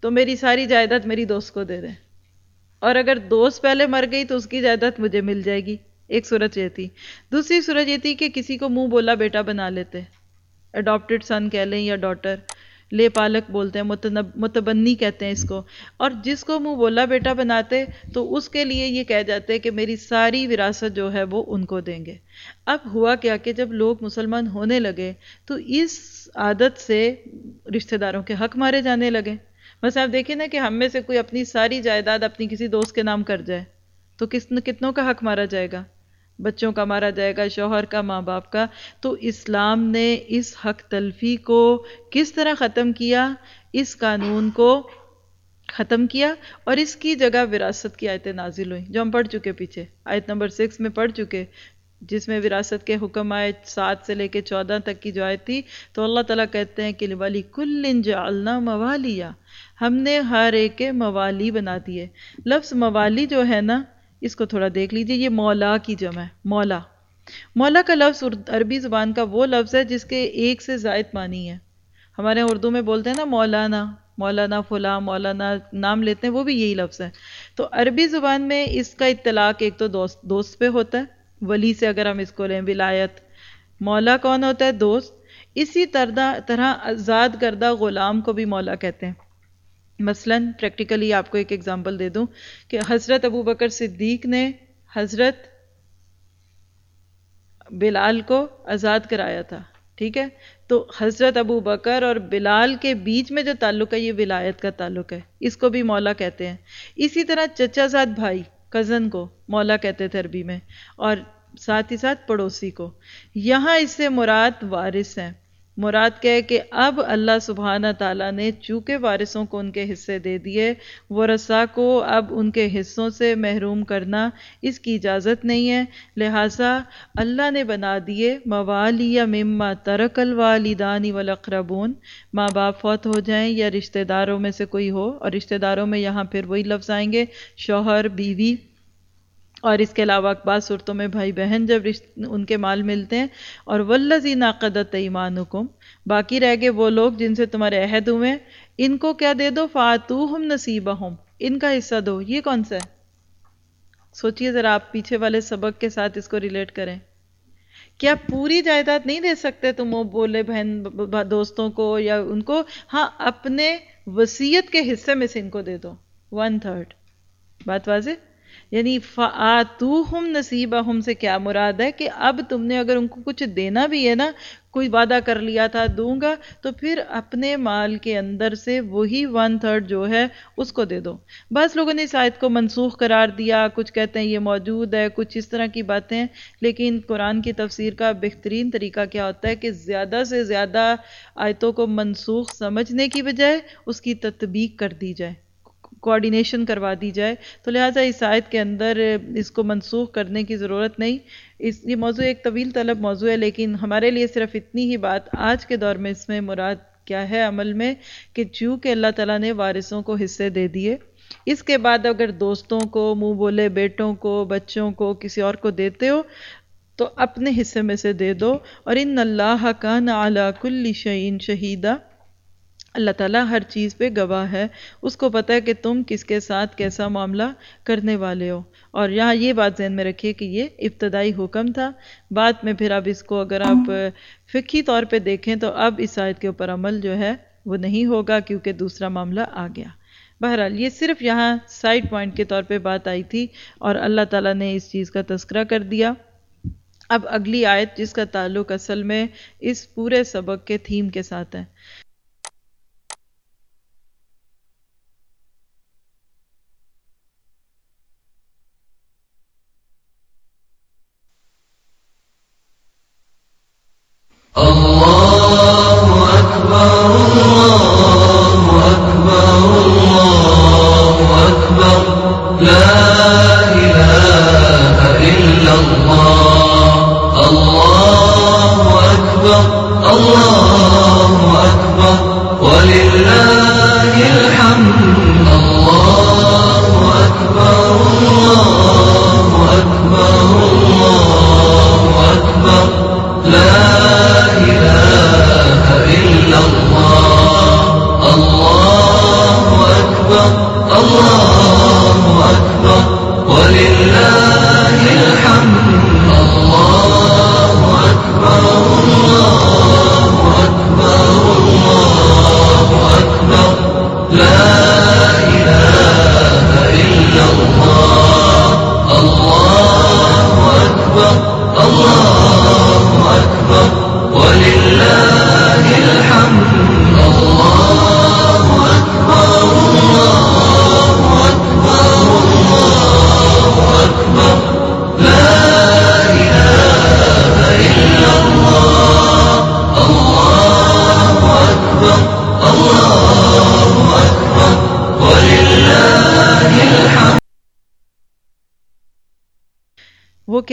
تو میری ساری جائیداد میری دوست کو دے دیں۔ اور اگر دوست پہلے مر گئی تو اس کی جائیداد مجھے مل جائے گی۔ ایک صورت یہ تھی دوسری صورت یہ تھی کہ کسی کو منہ بولا بیٹا بنا لیتے۔ اڈاپٹڈ سن کہہ لیں یا ڈاٹر لے پالک بولتے ہیں متبنی کہتے ہیں اس کو۔ اور جس کو منہ بولا بیٹا بناتے، تو اس کے لیے یہ کہہ جاتے کہ میری ساری وراثت جو ہے وہ ان کو دیں گے۔ اب ہوا کیا کہ جب لوگ مسلمان ہونے لگے، تو اس عادت سے رشتہ داروں کے حق مارے جانے لگے۔ بس آپ دیکھیں نا کہ ہم میں سے کوئی اپنی ساری جائیداد اپنی کسی دوست کے نام کر جائے، تو کس کتنوں کا حق مارا جائے گا؟ بچوں کا مارا جائے گا، شوہر کا، ماں باپ کا۔ تو اسلام نے اس حق تلفی کو کس طرح ختم کیا؟ اس قانون کو ختم کیا اور اس کی جگہ وراثت کی آیتیں نازل ہوئیں، جو ہم پڑھ چکے پیچھے۔ آیت نمبر سکس میں پڑھ چکے، جس میں وراثت کے حکم آئے سات سے لے کے چودہ تک کی جو آیت تھی۔ تو اللہ تعالیٰ کہتے ہیں کہ والی کل جعلنا موالیا ہم نے ہر ایک کے موالی بنا دیے۔ لفظ موالی جو ہے نا اس کو تھوڑا دیکھ لیجیے، یہ مولا کی جمع ہے، مولا۔ مولا کا لفظ عربی زبان کا وہ لفظ ہے جس کے ایک سے زائد معنی ہے ہمارے اردو میں بولتے ہیں نا مولانا مولانا فلاں، مولانا نام لیتے ہیں، وہ بھی یہی لفظ ہے تو عربی زبان میں اس کا اطلاق ایک تو دوست دوست پہ ہوتا ہے۔ ولی سے اگر ہم اس کو لیں، ولایت۔ مولا کون ہوتا ہے؟ دوست۔ اسی طرح آزاد کردہ غلام کو بھی مولا کہتے ہیں۔ مثلا پریکٹیکلی آپ کو ایک ایگزامپل دے دوں کہ حضرت ابو بکر صدیق نے حضرت بلال کو آزاد کرایا تھا، ٹھیک ہے؟ تو حضرت ابو بکر اور بلال کے بیچ میں جو تعلق ہے، یہ ولایت کا تعلق ہے۔ اس کو بھی مولا کہتے ہیں۔ اسی طرح چچا زاد بھائی کزن کو مولا کہتے تھے عربی میں، اور ساتھ ہی ساتھ پڑوسی کو۔ یہاں اس سے مراد وارث ہیں۔ مراد کہ کہ اب اللہ سبحانہ تعالیٰ نے چونکہ وارثوں کو ان کے حصے دے دیے ورثہ کو اب ان کے حصوں سے محروم کرنا اس کی اجازت نہیں ہے۔ لہٰذا اللہ نے بنا دیے موالی یا مما ترک الوالدانی والاقربون۔ ماں باپ فوت ہو جائیں یا رشتہ داروں میں سے کوئی ہو اور رشتہ داروں میں یہاں پھر وہی لفظ آئیں گے، شوہر، بیوی۔ اور اس کے علاوہ بعض صورتوں میں بھائی بہن جب ان کے مال ملتے ہیں، اور ولزی ناقدت ایمانکم باقی رہ گئے وہ لوگ جن سے تمہارے عہد ہوئے ان کو کیا دے دو؟ فاتو ہم نصیبہ ان کا حصہ دو۔ یہ کون سا ہے؟ سوچئے ذرا آپ پیچھے والے سبق کے ساتھ اس کو ریلیٹ کریں۔ کیا پوری جائیداد نہیں دے سکتے تم وہ بولے بہن دوستوں کو یا ان کو؟ ہاں اپنے وسیعت کے حصے میں سے ان کو دے دو۔ ون تھرڈ بات واضح؟ یعنی فآتوہم نصیبہم سے کیا مراد ہے کہ اب تم نے اگر ان کو کچھ دینا بھی ہے نا، کوئی وعدہ کر لیا تھا دوں گا، تو پھر اپنے مال کے اندر سے وہی ون تھرڈ جو ہے اس کو دے دو۔ بعض لوگوں نے اس آیت کو منسوخ قرار دیا، کچھ کہتے ہیں یہ موجود ہے، کچھ اس طرح کی باتیں۔ لیکن قرآن کی تفسیر کا بہترین طریقہ کیا ہوتا ہے کہ زیادہ سے زیادہ آیتوں کو منسوخ سمجھنے کی بجائے اس کی تطبیق کر دی جائے۔ کوارڈینیشن کروا دی جائے۔ تو لہٰذا اس آیت کے اندر اس کو منسوخ کرنے کی ضرورت نہیں۔ اس یہ موضوع ایک طویل طلب موضوع ہے، لیکن ہمارے لیے صرف اتنی ہی بات آج کے دور میں اس میں مراد کیا ہے عمل میں کہ چونکہ اللہ تعالیٰ نے وارثوں کو حصے دے دیے۔ اس کے بعد اگر دوستوں کو، منہ بولے، بیٹوں کو، بچوں کو کسی اور کو دیتے ہو، تو اپنے حصے میں سے دے دو۔ اور ان اللہ کا نہ کل شعین شہیدہ اللہ تعالیٰ ہر چیز پہ گواہ ہے۔ اس کو پتہ ہے کہ تم کس کے ساتھ کیسا معاملہ کرنے والے ہو۔ اور یہاں یہ بات ذہن میں رکھیے کہ یہ ابتدائی حکم تھا۔ بعد میں پھر اب اس کو اگر آپ فقی طور پہ دیکھیں تو اب اس آیت کے اوپر عمل جو ہے وہ نہیں ہوگا کیونکہ دوسرا معاملہ آ گیا۔ بہرحال یہ صرف یہاں سائڈ پوائنٹ کے طور پہ بات آئی تھی اور اللہ تعالیٰ نے اس چیز کا تذکرہ کر دیا۔ اب اگلی آیت جس کا تعلق اصل میں اس پورے سبق کے تھیم کے ساتھ ہے۔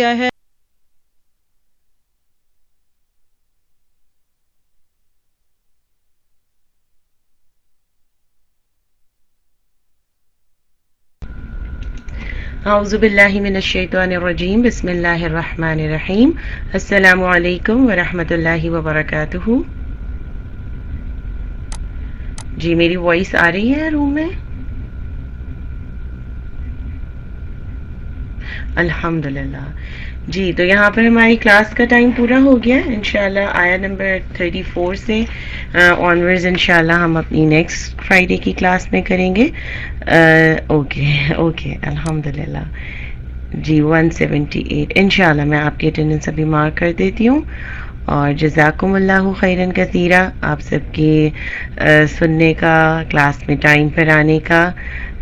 کیا ہے۔ اعوذ باللہ من الشیطان الرجیم۔ بسم اللہ الرحمن الرحیم۔ السلام علیکم ورحمۃ اللہ وبرکاتہ۔ جی میری وائس آ رہی ہے روم میں؟ الحمد للہ جی تو یہاں پر ہماری کلاس کا ٹائم پورا ہو گیا۔ انشاءاللہ آیا نمبر 34 سے آنورز انشاءاللہ ہم اپنی نیکسٹ فرائیڈے کی کلاس میں کریں گے۔ اوکے اوکے الحمد للہ جی 178 انشاءاللہ میں آپ کی اٹینڈنس ابھی مارک کر دیتی ہوں۔ اور جزاکم اللہ خیرن کثیرہ، آپ سب کے سننے کا، کلاس میں ٹائم پر آنے کا۔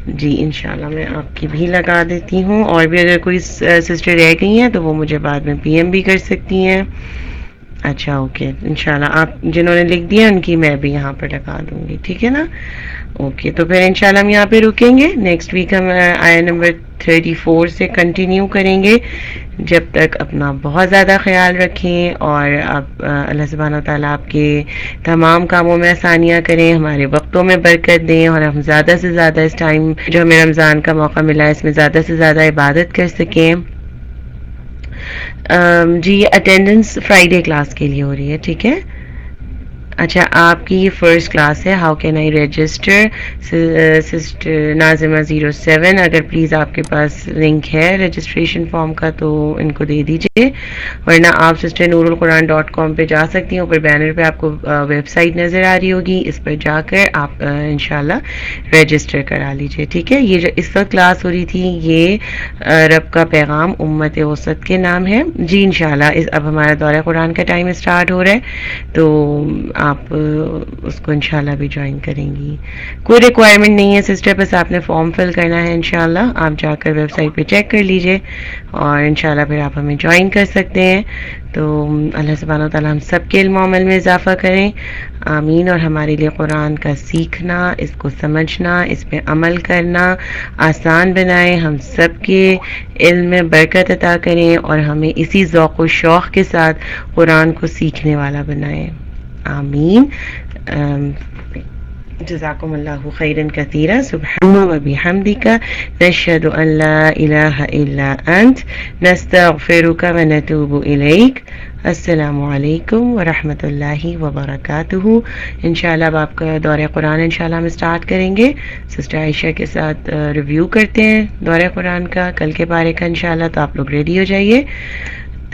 جی انشاءاللہ میں آپ کی بھی لگا دیتی ہوں۔ اور بھی اگر کوئی سسٹر رہ گئی ہیں تو وہ مجھے بعد میں پی ایم بھی کر سکتی ہیں۔ اچھا اوکے انشاءاللہ آپ جنہوں نے لکھ دیا، ان کی میں بھی یہاں پر لگا دوں گی، ٹھیک ہے نا؟ اوکے تو پھر انشاءاللہ ہم یہاں پہ رکیں گے. نیکسٹ ویک ہم آیا نمبر 34 سے کنٹینیو کریں گے. جب تک اپنا بہت زیادہ خیال رکھیں اور آپ اللہ سبحانہ و تعالیٰ آپ کے تمام کاموں میں آسانیاں کریں، ہمارے وقتوں میں برکت دیں اور ہم زیادہ سے زیادہ اس ٹائم جو ہمیں رمضان کا موقع ملا ہے، اس میں زیادہ سے زیادہ عبادت کر سکیں. جی اٹینڈنس فرائیڈے کلاس کے لیے ہو رہی ہے، ٹھیک ہے؟ اچھا آپ کی یہ فرسٹ کلاس ہے. How can I register sister Nazima zero seven اگر پلیز آپ کے پاس لنک ہے رجسٹریشن فارم کا، تو ان کو دے دیجیے ورنہ آپ سسٹر نور القرآن ڈاٹ کام پہ جا سکتی ہیں، اوپر بینر پہ آپ کو ویب سائٹ نظر آ رہی ہوگی. اس پر جا کر آپ انشاءاللہ رجسٹر کرا لیجیے ٹھیک ہے؟ یہ جو اس وقت کلاس ہو رہی تھی، یہ رب کا پیغام امت وسط کے نام ہے. جی انشاءاللہ، اس، اب ہمارا دورہ قرآن کا ٹائم اسٹارٹ ہو رہا ہے. تو آپ اس کو انشاءاللہ بھی جوائن کریں گی۔ کوئی ریکوائرمنٹ نہیں ہے سسٹر بس آپ نے فارم فل کرنا ہے انشاءاللہ۔ آپ جا کر ویب سائٹ پہ چیک کر لیجیے اور انشاءاللہ پھر آپ ہمیں جوائن کر سکتے ہیں۔ تو، اللہ سبحانہ و تعالیٰ ہم سب کے علم و عمل میں اضافہ کریں۔ آمین۔ اور ہمارے لیے قرآن کا سیکھنا، اس کو سمجھنا، اس پہ عمل کرنا آسان بنائیں ہم سب کے علم میں برکت عطا کریں اور ہمیں اسی ذوق و شوق کے ساتھ قرآن کو سیکھنے والا بنائیں۔ آمین۔ جزاکم اللہ خیرا کثیرا۔ سبحان و بحمدک، نشہد ان لا الہ الا انت، نستغفرک و نتوب الیک۔ السلام علیکم ورحمۃ اللہ وبرکاتہ۔ انشاءاللہ اب آپ کا دور قرآن انشاءاللہ ہم اسٹارٹ کریں گے۔ سسٹر عائشہ کے ساتھ ریویو کرتے ہیں دور قرآن کا۔ کل کے بارے کا انشاءاللہ تو آپ لوگ ریڈی ہو جائیے۔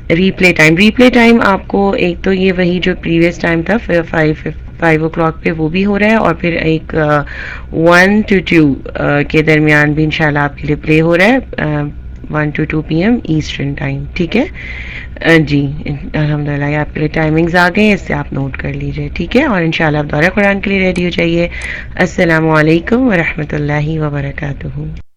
ریپلے ٹائم ریپلے ٹائم آپ کو ایک تو یہ وہی جو پریویس ٹائم تھا فائیو فائیو او کلاک پہ وہ بھی ہو رہا ہے اور پھر ایک ون ٹو ٹو کے درمیان بھی انشاءاللہ آپ کے لیے پلے ہو رہا ہے one two two P M eastern time ٹھیک ہے؟ uh, جی الحمد للہ آپ کے لیے ٹائمنگز آ گئے، اس سے آپ نوٹ کر لیجیے ٹھیک ہے؟ اور انشاءاللہ آپ دورہ قرآن کے لیے ریڈی ہو جائیے۔ السلام علیکم ورحمۃ اللہ وبرکاتہ۔